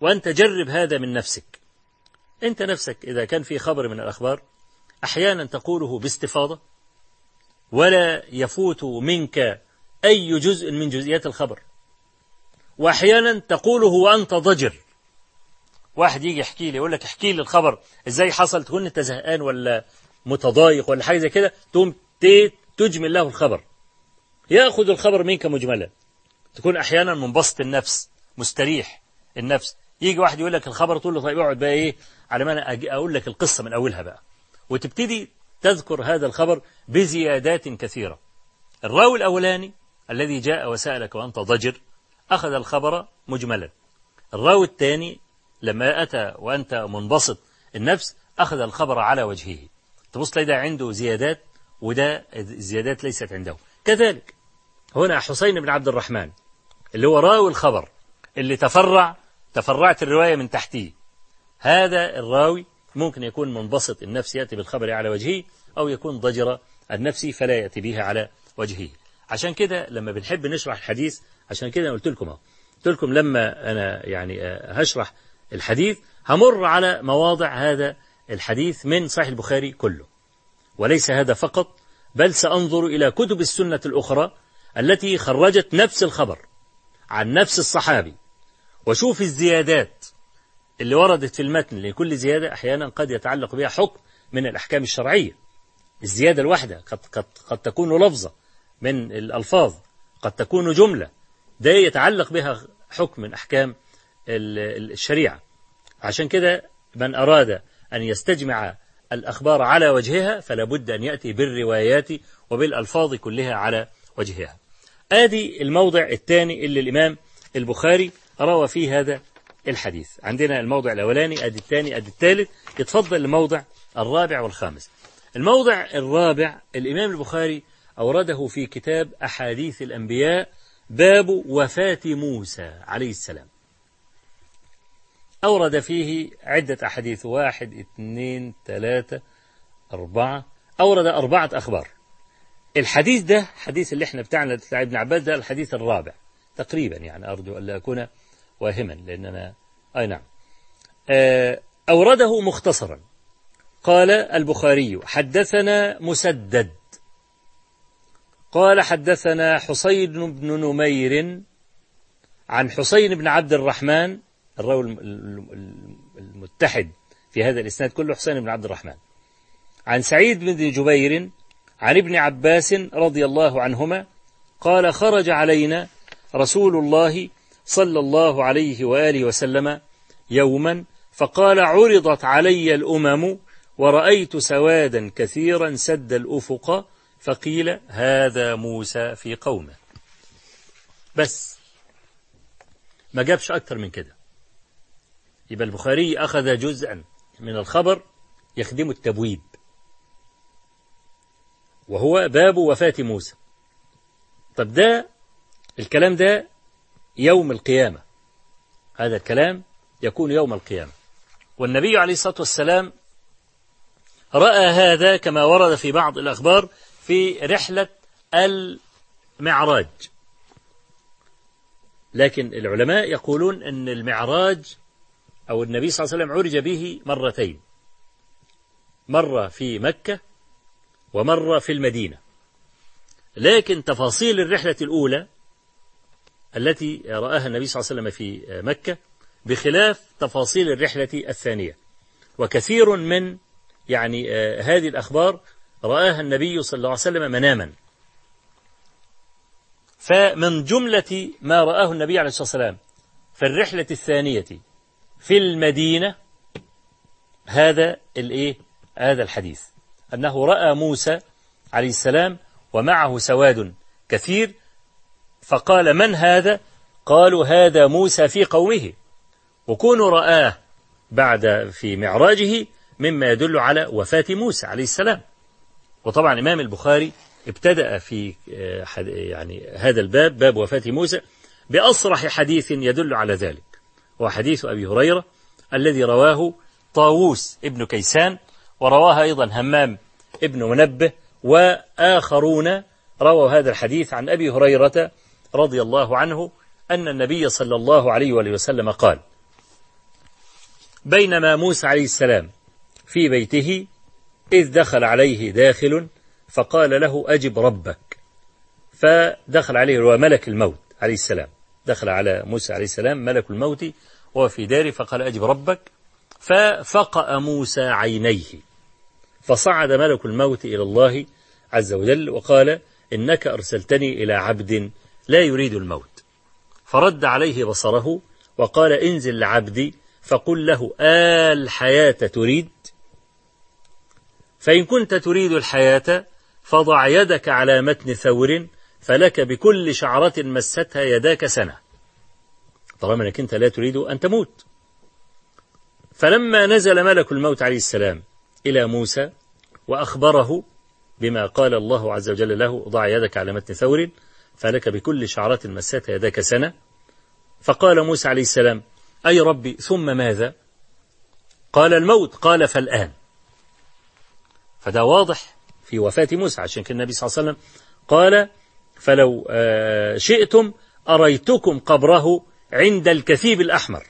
وأنت جرب هذا من نفسك. أنت نفسك إذا كان في خبر من الأخبار أحيانا تقوله باستفاضة ولا يفوت منك أي جزء من جزئيات الخبر. وأحيانا تقوله وأنت ضجر. واحد يجي يحكي لي يقول لك احكي لي الخبر إزاي حصل؟ تكون أنت زهقان ولا متضايق ولا حاجة زي كده تقوم تجمل له الخبر. يأخذ الخبر منك مجملا. تكون أحيانا منبسط النفس مستريح النفس. يجي واحد يقول لك الخبر تقول له طيب اقعد بقى إيه؟ على ما أنا أقول لك القصة من أولها بقى. وتبتدي تذكر هذا الخبر بزيادات كثيرة. الراوي الأولاني الذي جاء وسألك وأنت ضجر أخذ الخبر مجملا. الراوي الثاني لما أتى وأنت منبسط النفس أخذ الخبر على وجهه. تبص تلاقي ده عنده زيادات وده زيادات ليست عنده. كذلك هنا حسين بن عبد الرحمن اللي هو راوي الخبر اللي تفرع تفرعت الرواية من تحتيه هذا الراوي ممكن يكون منبسط النفس يأتي بالخبر على وجهه أو يكون ضجر النفس فلا يأتي به على وجهه. عشان كده لما بنحب نشرح الحديث عشان كده قلت لكم أهو. قلت لكم لما أنا يعني هشرح الحديث همر على مواضع هذا الحديث من صحيح البخاري كله. وليس هذا فقط بل سأنظر إلى كتب السنة الأخرى التي خرجت نفس الخبر عن نفس الصحابي. وشوف الزيادات اللي وردت في المتن لكل زيادة أحيانا قد يتعلق بها حكم من الأحكام الشرعية. الزيادة الواحدة قد, قد, قد تكون لفظة من الألفاظ قد تكون جملة ده يتعلق بها حكم من أحكام الشريعة. عشان كده من أراد أن يستجمع الأخبار على وجهها فلا بد أن يأتي بالروايات وبالألفاظ كلها على وجهها. آدي الموضع الثاني اللي الإمام البخاري روى فيه هذا الحديث. عندنا الموضع الأولاني أدي الثاني أدي الثالث. يتفضل الموضع الرابع والخامس. الموضع الرابع الإمام البخاري أورده في كتاب أحاديث الأنبياء باب وفاة موسى عليه السلام. أورد فيه عدة أحاديث واحد اثنين ثلاثة أربعة. أورد أربعة أخبار. الحديث ده حديث اللي إحنا بتاعنا بتاع ابن عباس ده الحديث الرابع تقريبا يعني أرجو أن لا أكون واهما لأن أنا أي نعم. أورده مختصرا. قال البخاري حدثنا مسدد. قال حدثنا حسين بن نمير عن حسين بن عبد الرحمن الراوي المتحد في هذا الإسناد كله حسين بن عبد الرحمن. عن سعيد بن جبير عن ابن عباس رضي الله عنهما قال خرج علينا رسول الله صلى الله عليه وآله وسلم يوما فقال عرضت علي الأمم ورأيت سوادا كثيرا سد الأفق فقيل هذا موسى في قومه. بس ما جابش أكتر من كده. يبقى البخاري أخذ جزءا من الخبر يخدم التبويب. وهو باب وفاة موسى. طب ده الكلام ده يوم القيامة. هذا الكلام يكون يوم القيامة. والنبي عليه الصلاة والسلام رأى هذا كما ورد في بعض الأخبار في رحلة المعراج. لكن العلماء يقولون أن المعراج أو النبي صلى الله عليه وسلم عرج به مرتين. مرة في مكة ومرة في المدينة. لكن تفاصيل الرحلة الأولى التي رآها النبي صلى الله عليه وسلم في مكة بخلاف تفاصيل الرحلة الثانية. وكثير من يعني هذه الأخبار رآها النبي صلى الله عليه وسلم مناما. فمن جملة ما رآه النبي عليه الصلاة والسلام في الرحلة الثانية في المدينة هذا الإيه؟ هذا الحديث. أنه رأى موسى عليه السلام ومعه سواد كثير فقال من هذا؟ قالوا هذا موسى في قومه. وكون رآه بعد في معراجه مما يدل على وفاة موسى عليه السلام. وطبعا إمام البخاري ابتدأ في يعني هذا الباب باب وفاة موسى بأصرح حديث يدل على ذلك. وحديث أبي هريرة الذي رواه طاووس ابن كيسان ورواها أيضا همام ابن منبه وآخرون رووا هذا الحديث عن أبي هريرة رضي الله عنه أن النبي صلى الله عليه وآله وسلم قال بينما موسى عليه السلام في بيته إذ دخل عليه داخل فقال له أجب ربك. فدخل عليه ملك الموت عليه السلام. دخل على موسى عليه السلام ملك الموت وهو في داره فقال أجب ربك. ففقأ موسى عينيه. فصعد ملك الموت إلى الله عز وجل وقال إنك أرسلتني إلى عبد لا يريد الموت. فرد عليه بصره وقال انزل لعبدي فقل له آل الحياة تريد؟ فإن كنت تريد الحياة فضع يدك على متن ثور فلك بكل شعرة مستها يداك سنة. طالما أنك أنت لا تريد أن تموت. فلما نزل ملك الموت عليه السلام إلى موسى وأخبره بما قال الله عز وجل له ضع يدك على متن ثور فلك بكل شعرة مستها يداك سنة. فقال موسى عليه السلام أي ربي ثم ماذا؟ قال الموت قال فالآن. فده واضح في وفاة موسى عشان كده النبي صلى الله عليه وسلم قال فلو شئتم أريتكم قبره عند الكثيب الأحمر.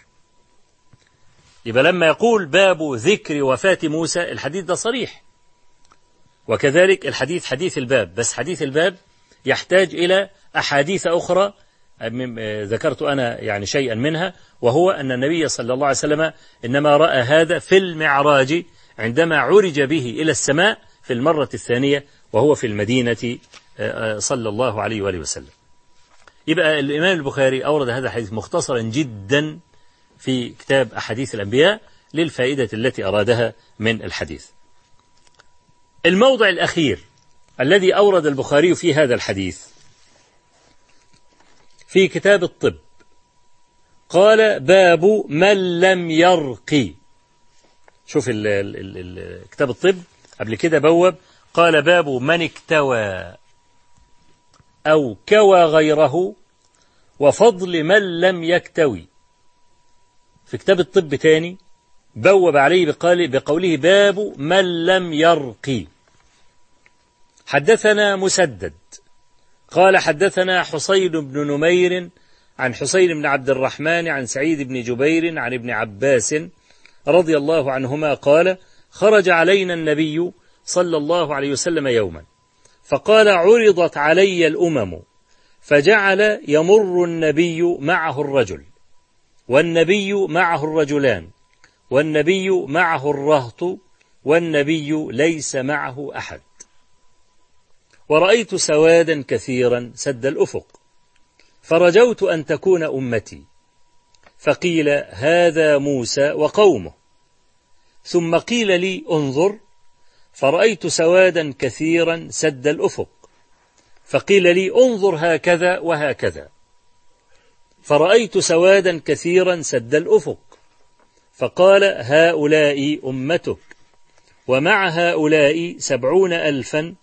يبقى لما يقول باب ذكر وفاة موسى الحديث ده صريح. وكذلك الحديث حديث الباب. بس حديث الباب يحتاج إلى أحاديث أخرى ذكرت أنا يعني شيئا منها وهو أن النبي صلى الله عليه وسلم إنما رأى هذا في المعراج عندما عرج به إلى السماء في المرة الثانية وهو في المدينة صلى الله عليه وآله وسلم. يبقى الإمام البخاري أورد هذا الحديث مختصرا جدا في كتاب أحاديث الأنبياء للفائدة التي أرادها من الحديث. الموضع الأخير. الذي أورد البخاري في هذا الحديث. في كتاب الطب. قال باب من لم يرقي شوف ال ال ال كتاب الطب. قبل كده بوب. قال باب من اكتوى أو كوى غيره وفضل من لم يكتوي. في كتاب الطب تاني بوب عليه بقوله باب من لم يرقي حدثنا مسدد. قال حدثنا حسين بن نمير عن حسين بن عبد الرحمن عن سعيد بن جبير عن ابن عباس رضي الله عنهما قال خرج علينا النبي صلى الله عليه وسلم يوما فقال عرضت علي الأمم فجعل يمر النبي معه الرجل والنبي معه الرجلان والنبي معه الرهط والنبي ليس معه أحد. ورأيت سوادا كثيرا سد الأفق. فرجوت أن تكون أمتي. فقيل هذا موسى وقومه. ثم قيل لي انظر. فرأيت سوادا كثيرا سد الأفق. فقيل لي انظر هكذا وهكذا. فرأيت سوادا كثيرا سد الأفق. فقال هؤلاء أمتك. ومع هؤلاء سبعون ألفا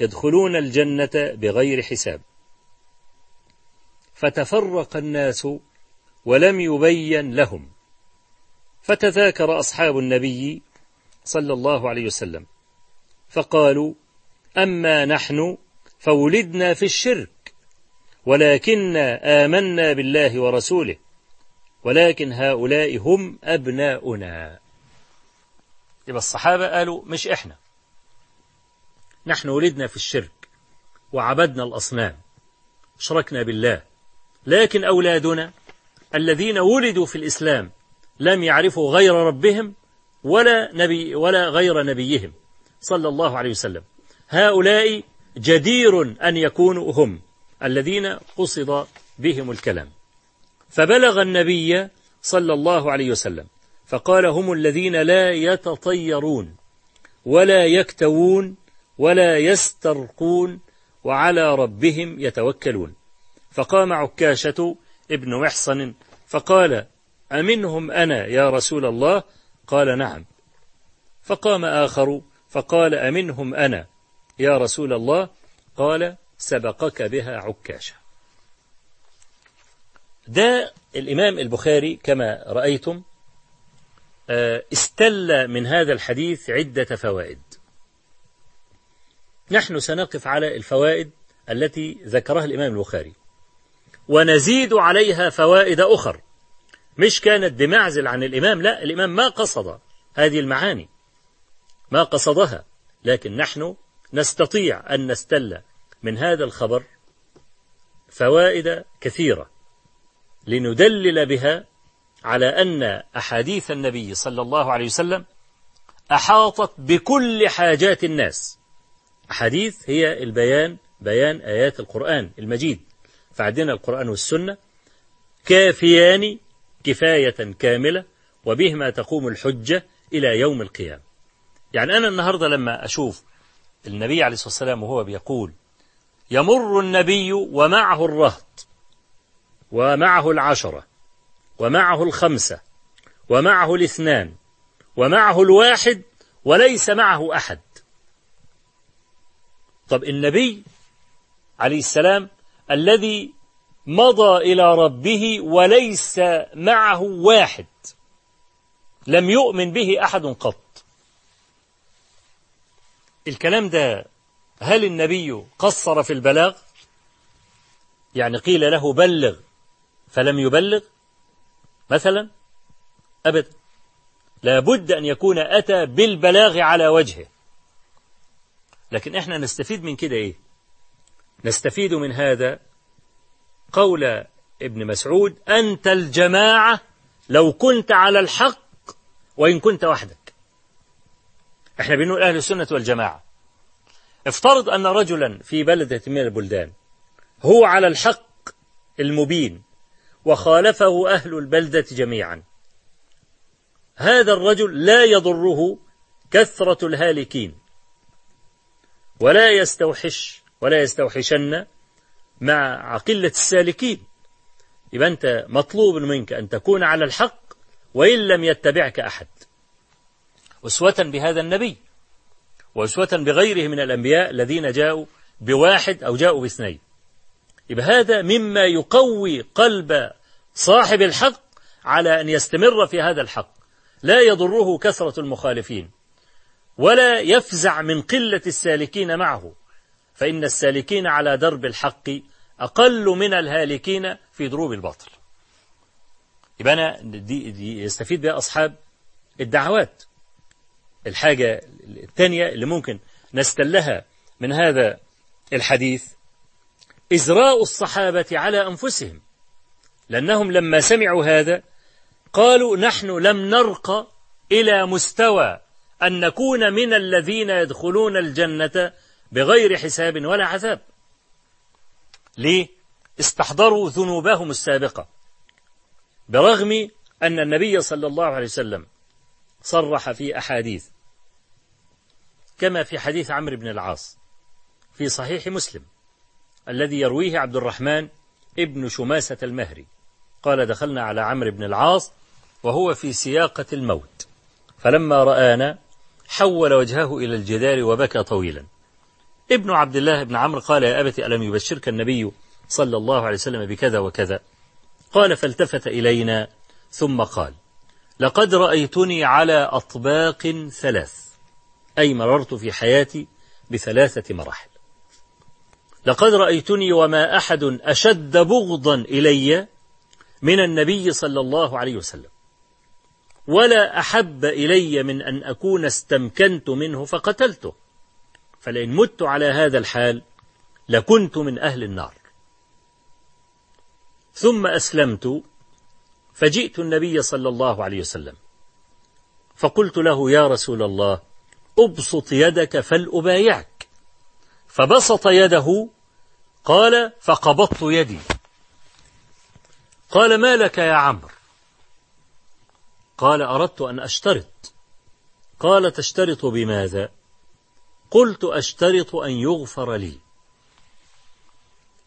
يدخلون الجنة بغير حساب. فتفرق الناس ولم يبين لهم. فتذاكر أصحاب النبي صلى الله عليه وسلم. فقالوا أما نحن فولدنا في الشرك ولكنا آمنا بالله ورسوله ولكن هؤلاء هم أبناؤنا. يبقى الصحابة قالوا مش إحنا. نحن ولدنا في الشرك وعبدنا الأصنام شركنا بالله. لكن أولادنا الذين ولدوا في الإسلام لم يعرفوا غير ربهم ولا نبي ولا غير نبيهم صلى الله عليه وسلم. هؤلاء جدير أن يكونوا هم الذين قصد بهم الكلام. فبلغ النبي صلى الله عليه وسلم فقال هم الذين لا يتطيرون ولا يكتوون ولا يسترقون وعلى ربهم يتوكلون. فقام عكاشة ابن محصن فقال أمنهم أنا يا رسول الله؟ قال نعم. فقام آخر فقال أمنهم أنا يا رسول الله؟ قال سبقك بها عكاشة. ده الإمام البخاري كما رأيتم استل من هذا الحديث عدة فوائد. نحن سنقف على الفوائد التي ذكرها الإمام البخاري. ونزيد عليها فوائد أخر. مش كانت بمعزل عن الإمام لا الإمام ما قصد هذه المعاني ما قصدها. لكن نحن نستطيع أن نستل من هذا الخبر فوائد كثيرة لندلل بها على أن أحاديث النبي صلى الله عليه وسلم أحاطت بكل حاجات الناس. أحاديث هي البيان بيان آيات القرآن المجيد. فعندنا القرآن والسنة كافيان كفاية كاملة وبهما تقوم الحجة إلى يوم القيامة. يعني أنا النهاردة لما أشوف النبي عليه الصلاة والسلام وهو بيقول يمر النبي ومعه الرهط ومعه العشرة ومعه الخمسة ومعه الاثنان ومعه الواحد وليس معه أحد. طب النبي عليه السلام الذي مضى إلى ربه وليس معه واحد لم يؤمن به أحد قط. الكلام ده هل النبي قصر في البلاغ؟ يعني قيل له بلغ فلم يبلغ؟ مثلا؟ أبدا. لابد أن يكون أتى بالبلاغ على وجهه. لكن إحنا نستفيد من كده إيه؟ نستفيد من هذا قول ابن مسعود أنت الجماعة لو كنت على الحق وإن كنت وحدك. إحنا بنقول أهل السنة والجماعة. افترض أن رجلا في بلدة من البلدان هو على الحق المبين وخالفه أهل البلدة جميعا. هذا الرجل لا يضره كثرة الهالكين. ولا يستوحش ولا يستوحشن مع قلة السالكين. يبقى أنت مطلوب منك أن تكون على الحق وإن لم يتبعك أحد. أسوة بهذا النبي وأسوة بغيره من الأنبياء الذين جاءوا بواحد أو جاءوا باثنين. يبقى هذا مما يقوي قلب صاحب الحق على أن يستمر في هذا الحق. لا يضره كثرة المخالفين. ولا يفزع من قلة السالكين معه. فإن السالكين على درب الحق أقل من الهالكين في دروب الباطل. يبقى أنا دي, دي يستفيد بها أصحاب الدعوات. الحاجة الثانية اللي ممكن نستلها من هذا الحديث إزراء الصحابة على أنفسهم. لأنهم لما سمعوا هذا قالوا نحن لم نرق إلى مستوى أن نكون من الذين يدخلون الجنة بغير حساب ولا عذاب. ليه؟ استحضروا ذنوبهم السابقة. برغم أن النبي صلى الله عليه وسلم صرح في أحاديث كما في حديث عمرو بن العاص في صحيح مسلم الذي يرويه عبد الرحمن ابن شماسة المهري. قال دخلنا على عمرو بن العاص وهو في سياقة الموت. فلما رآنا حول وجهه إلى الجدار وبكى طويلا. ابن عبد الله بن عمرو قال يا أبت ألم يبشرك النبي صلى الله عليه وسلم بكذا وكذا? قال فالتفت إلينا. ثم قال لقد رأيتني على أطباق ثلاث أي مررت في حياتي بثلاثة مراحل. لقد رأيتني وما أحد أشد بغضا إلي من النبي صلى الله عليه وسلم. ولا أحب إلي من أن أكون استمكنت منه فقتلته. فلئن مت على هذا الحال لكنت من أهل النار. ثم أسلمت فجئت النبي صلى الله عليه وسلم فقلت له يا رسول الله أبسط يدك فلأبايعك. فبسط يده قال فقبضت يدي. قال ما لك يا عمرو؟ قال أردت أن أشترط. قال تشترط بماذا؟ قلت أشترط أن يغفر لي.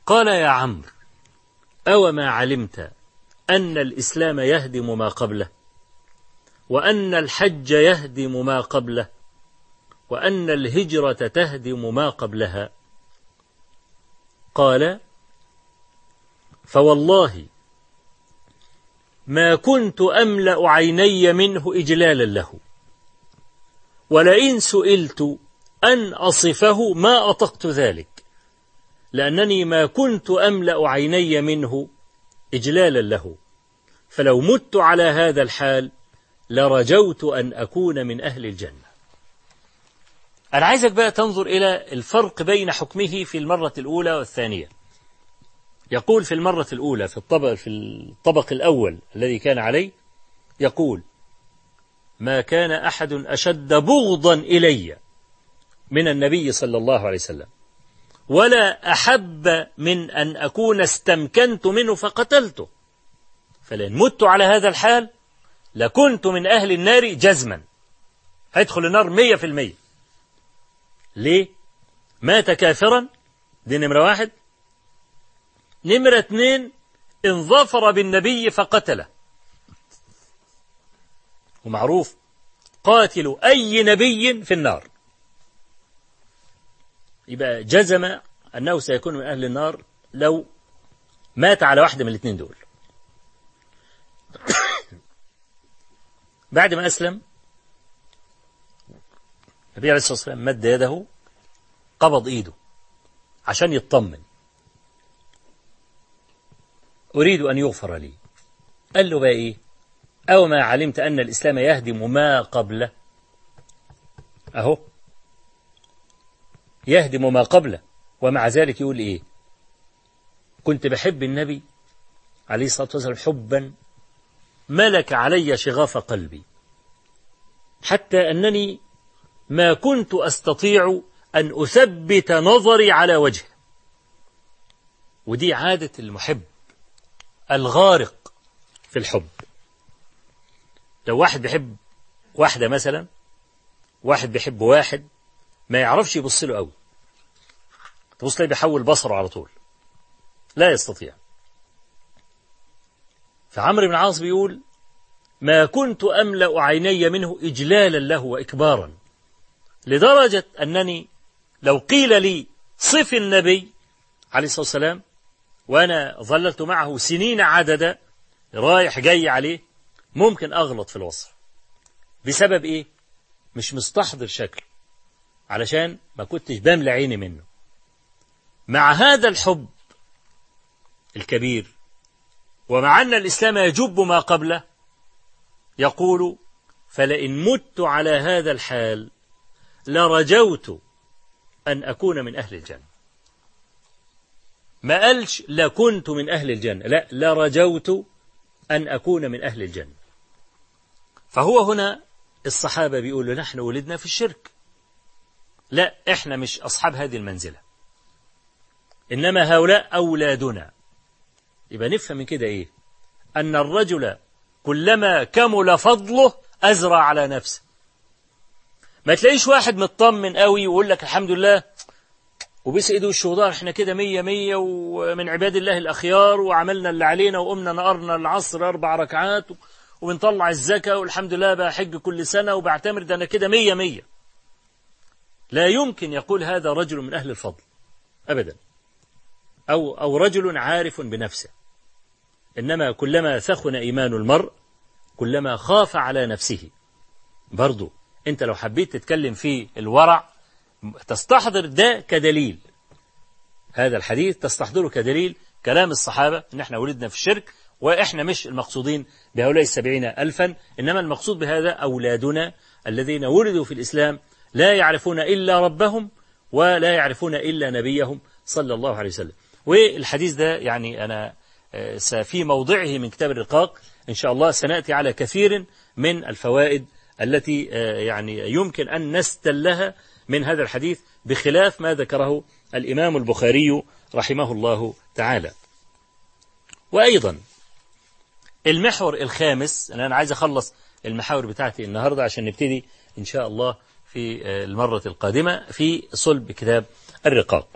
قال يا عمرو أو ما علمت أن الإسلام يهدم ما قبله وأن الحج يهدم ما قبله وأن الهجرة تهدم ما قبلها؟ قال فوالله ما كنت أملأ عيني منه إجلالا له. ولئن سئلت أن أصفه ما أطقت ذلك لأنني ما كنت أملأ عيني منه إجلالا له. فلو مت على هذا الحال لرجوت أن أكون من أهل الجنة. أنا عايزك بقى تنظر إلى الفرق بين حكمه في المرة الأولى والثانية. يقول في المرة الأولى في الطبق, في الطبق الأول الذي كان عليه يقول ما كان أحد أشد بغضا إلي من النبي صلى الله عليه وسلم ولا أحب من أن أكون استمكنت منه فقتلته فلئن مت على هذا الحال لكنت من أهل النار جزما. هيدخل النار مية في المية. ليه؟ مات كافرا؟ دي نمرة واحد؟ نمرة اتنين إن ظفر بالنبي فقتله. ومعروف قاتل أي نبي في النار. يبقى جزم أنه سيكون من أهل النار لو مات على واحدة من الاثنين دول. <coughs> بعد ما أسلم النبي عليه الصلاة والسلام مد يده قبض إيده عشان يطمن. أريد أن يغفر لي. قال له بقى إيه؟ أو ما علمت أن الإسلام يهدم ما قبله. أهو. يهدم ما قبله. ومع ذلك يقول إيه؟ كنت بحب النبي عليه الصلاة والسلام حبا ملك علي شغاف قلبي. حتى أنني ما كنت أستطيع أن أثبت نظري على وجهه. ودي عادة المحب. الغارق في الحب. لو واحد بيحب واحدة مثلا واحد بيحب واحد ما يعرفش يبص له قوي. تبص تلاقيه بيحول بصره على طول. لا يستطيع. فعمرو بن عاص بيقول ما كنت أملأ عيني منه إجلالا له وإكبارا لدرجة أنني لو قيل لي صف النبي عليه الصلاة والسلام وأنا ظللت معه سنين عددا رايح جاي عليه ممكن أغلط في الوصف. بسبب إيه؟ مش مستحضر شكله علشان ما كنتش بملى عيني منه. مع هذا الحب الكبير ومع أن الإسلام يجب ما قبله يقول فلئن مت على هذا الحال لرجوت أن أكون من أهل الجنة. ما قالش لكنت من أهل الجنة لا لرجوت أن أكون من أهل الجنة. فهو هنا الصحابة بيقولوا نحن ولدنا في الشرك. لا إحنا مش أصحاب هذه المنزلة. إنما هؤلاء أولادنا. يبقى نفهم من كده إيه؟ أن الرجل كلما كمل فضله أزرع على نفسه. ما تلاقيش واحد مطمن قوي ويقول لك الحمد لله ايده الشهداء إحنا كده مية مية ومن عباد الله الأخيار وعملنا اللي علينا وقمنا نقرنا العصر أربع ركعات وبنطلع الزكاة والحمد لله بحج كل سنة وبعتمر ده أنا كده مية مية. لا يمكن يقول هذا رجل من أهل الفضل أبدا. أو, أو رجل عارف بنفسه. إنما كلما ثخن إيمان المرء كلما خاف على نفسه. برضو أنت لو حبيت تتكلم في الورع تستحضر ده كدليل. هذا الحديث تستحضره كدليل كلام الصحابة إن إحنا ولدنا في الشرك وإحنا مش المقصودين بهؤلاء السبعين ألفا إنما المقصود بهذا أولادنا الذين ولدوا في الإسلام لا يعرفون إلا ربهم ولا يعرفون إلا نبيهم صلى الله عليه وسلم. والحديث ده يعني أنا في موضعه من كتاب الرقاق. إن شاء الله سنأتي على كثير من الفوائد التي يعني يمكن أن نستلها من هذا الحديث بخلاف ما ذكره الإمام البخاري رحمه الله تعالى. وأيضا المحور الخامس أنا عايز أخلص المحاور بتاعتي النهاردة عشان نبتدي إن شاء الله في المرة القادمة في صلب كتاب الرقاق.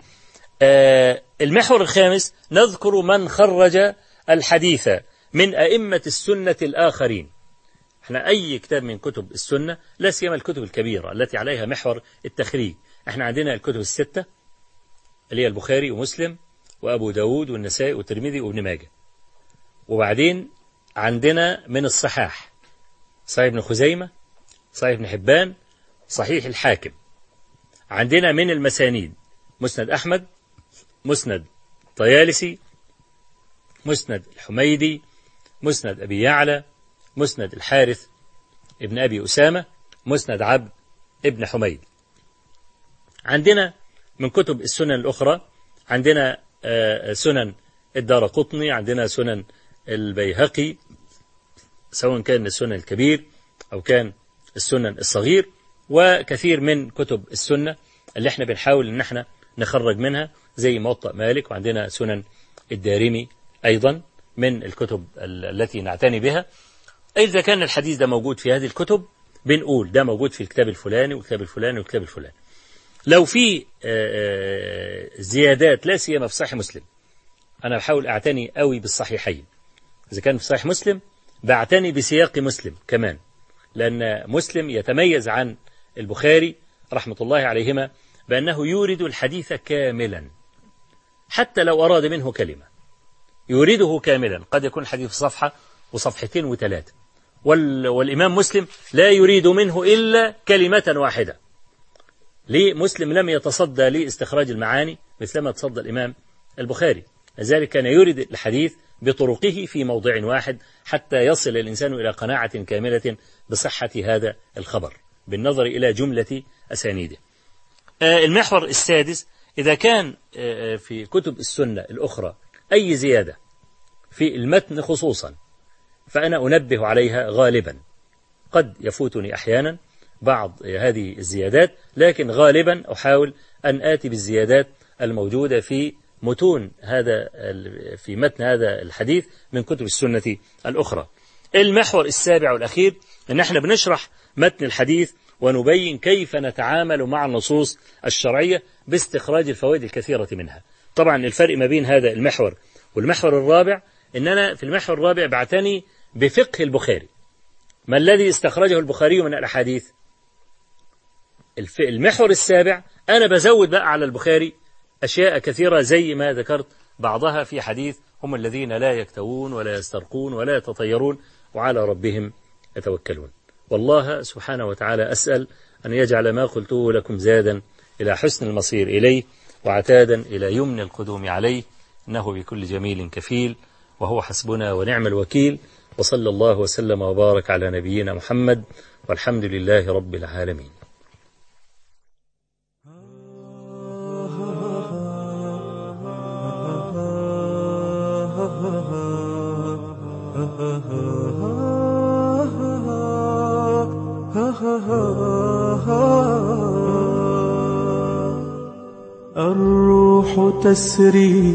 المحور الخامس نذكر من خرج الحديث من أئمة السنة الآخرين. إحنا أي كتاب من كتب السنة لا سيما الكتب الكبيرة التي عليها محور التخريج. إحنا عندنا الكتب الستة اللي هي البخاري ومسلم وأبو داود والنسائي والترمذي وابن ماجه. وبعدين عندنا من الصحاح صحيح ابن خزيمة صحيح ابن حبان صحيح الحاكم. عندنا من المسانيد مسند أحمد مسند طيالسي مسند الحميدي مسند أبي يعلى مسند الحارث ابن أبي أسامة مسند عبد ابن حميد. عندنا من كتب السنن الأخرى عندنا سنن الدار قطني عندنا سنن البيهقي سواء كان السنن الكبير أو كان السنن الصغير وكثير من كتب السنة اللي إحنا بنحاول إن إحنا نخرج منها زي موطأ مالك وعندنا سنن الدارمي أيضا من الكتب التي نعتني بها. إذا كان الحديث ده موجود في هذه الكتب بنقول ده موجود في الكتاب الفلاني والكتاب الفلاني والكتاب الفلاني. لو في زيادات لا سيما في صحيح مسلم أنا بحاول أعتني قوي بالصحيحين. إذا كان في صحيح مسلم بعتني بسياق مسلم كمان لأن مسلم يتميز عن البخاري رحمة الله عليهما بأنه يورد الحديث كاملا حتى لو أراد منه كلمة. يورده كاملا قد يكون الحديث صفحة وصفحتين وثلاثة. والإمام مسلم لا يريد منه إلا كلمة واحدة. ليه مسلم لم يتصدى لاستخراج المعاني مثلما تصدى الإمام البخاري. لذلك كان يريد الحديث بطرقه في موضع واحد حتى يصل الإنسان إلى قناعة كاملة بصحة هذا الخبر بالنظر إلى جملة أسانيده. المحور السادس إذا كان في كتب السنة الأخرى أي زيادة في المتن خصوصا فأنا أنبه عليها غالبا. قد يفوتني أحيانا بعض هذه الزيادات لكن غالبا أحاول أن آتي بالزيادات الموجودة في متون هذا في متن هذا الحديث من كتب السنة الأخرى. المحور السابع والأخير أن إحنا بنشرح متن الحديث ونبين كيف نتعامل مع النصوص الشرعية باستخراج الفوائد الكثيرة منها. طبعا الفرق ما بين هذا المحور والمحور الرابع أن أنا في المحور الرابع بعتني بفقه البخاري. ما الذي استخرجه البخاري من الأحاديث؟ المحور السابع أنا بزود بقى على البخاري أشياء كثيرة زي ما ذكرت بعضها في حديث هم الذين لا يكتوون ولا يسترقون ولا يتطيرون وعلى ربهم يتوكلون. والله سبحانه وتعالى أسأل أن يجعل ما قلته لكم زادا إلى حسن المصير إليه وعتادا إلى يمن القدوم عليه إنه بكل جميل كفيل وهو حسبنا ونعم الوكيل. وصلى الله وسلم وبارك على نبينا محمد والحمد لله رب العالمين. الروح تسري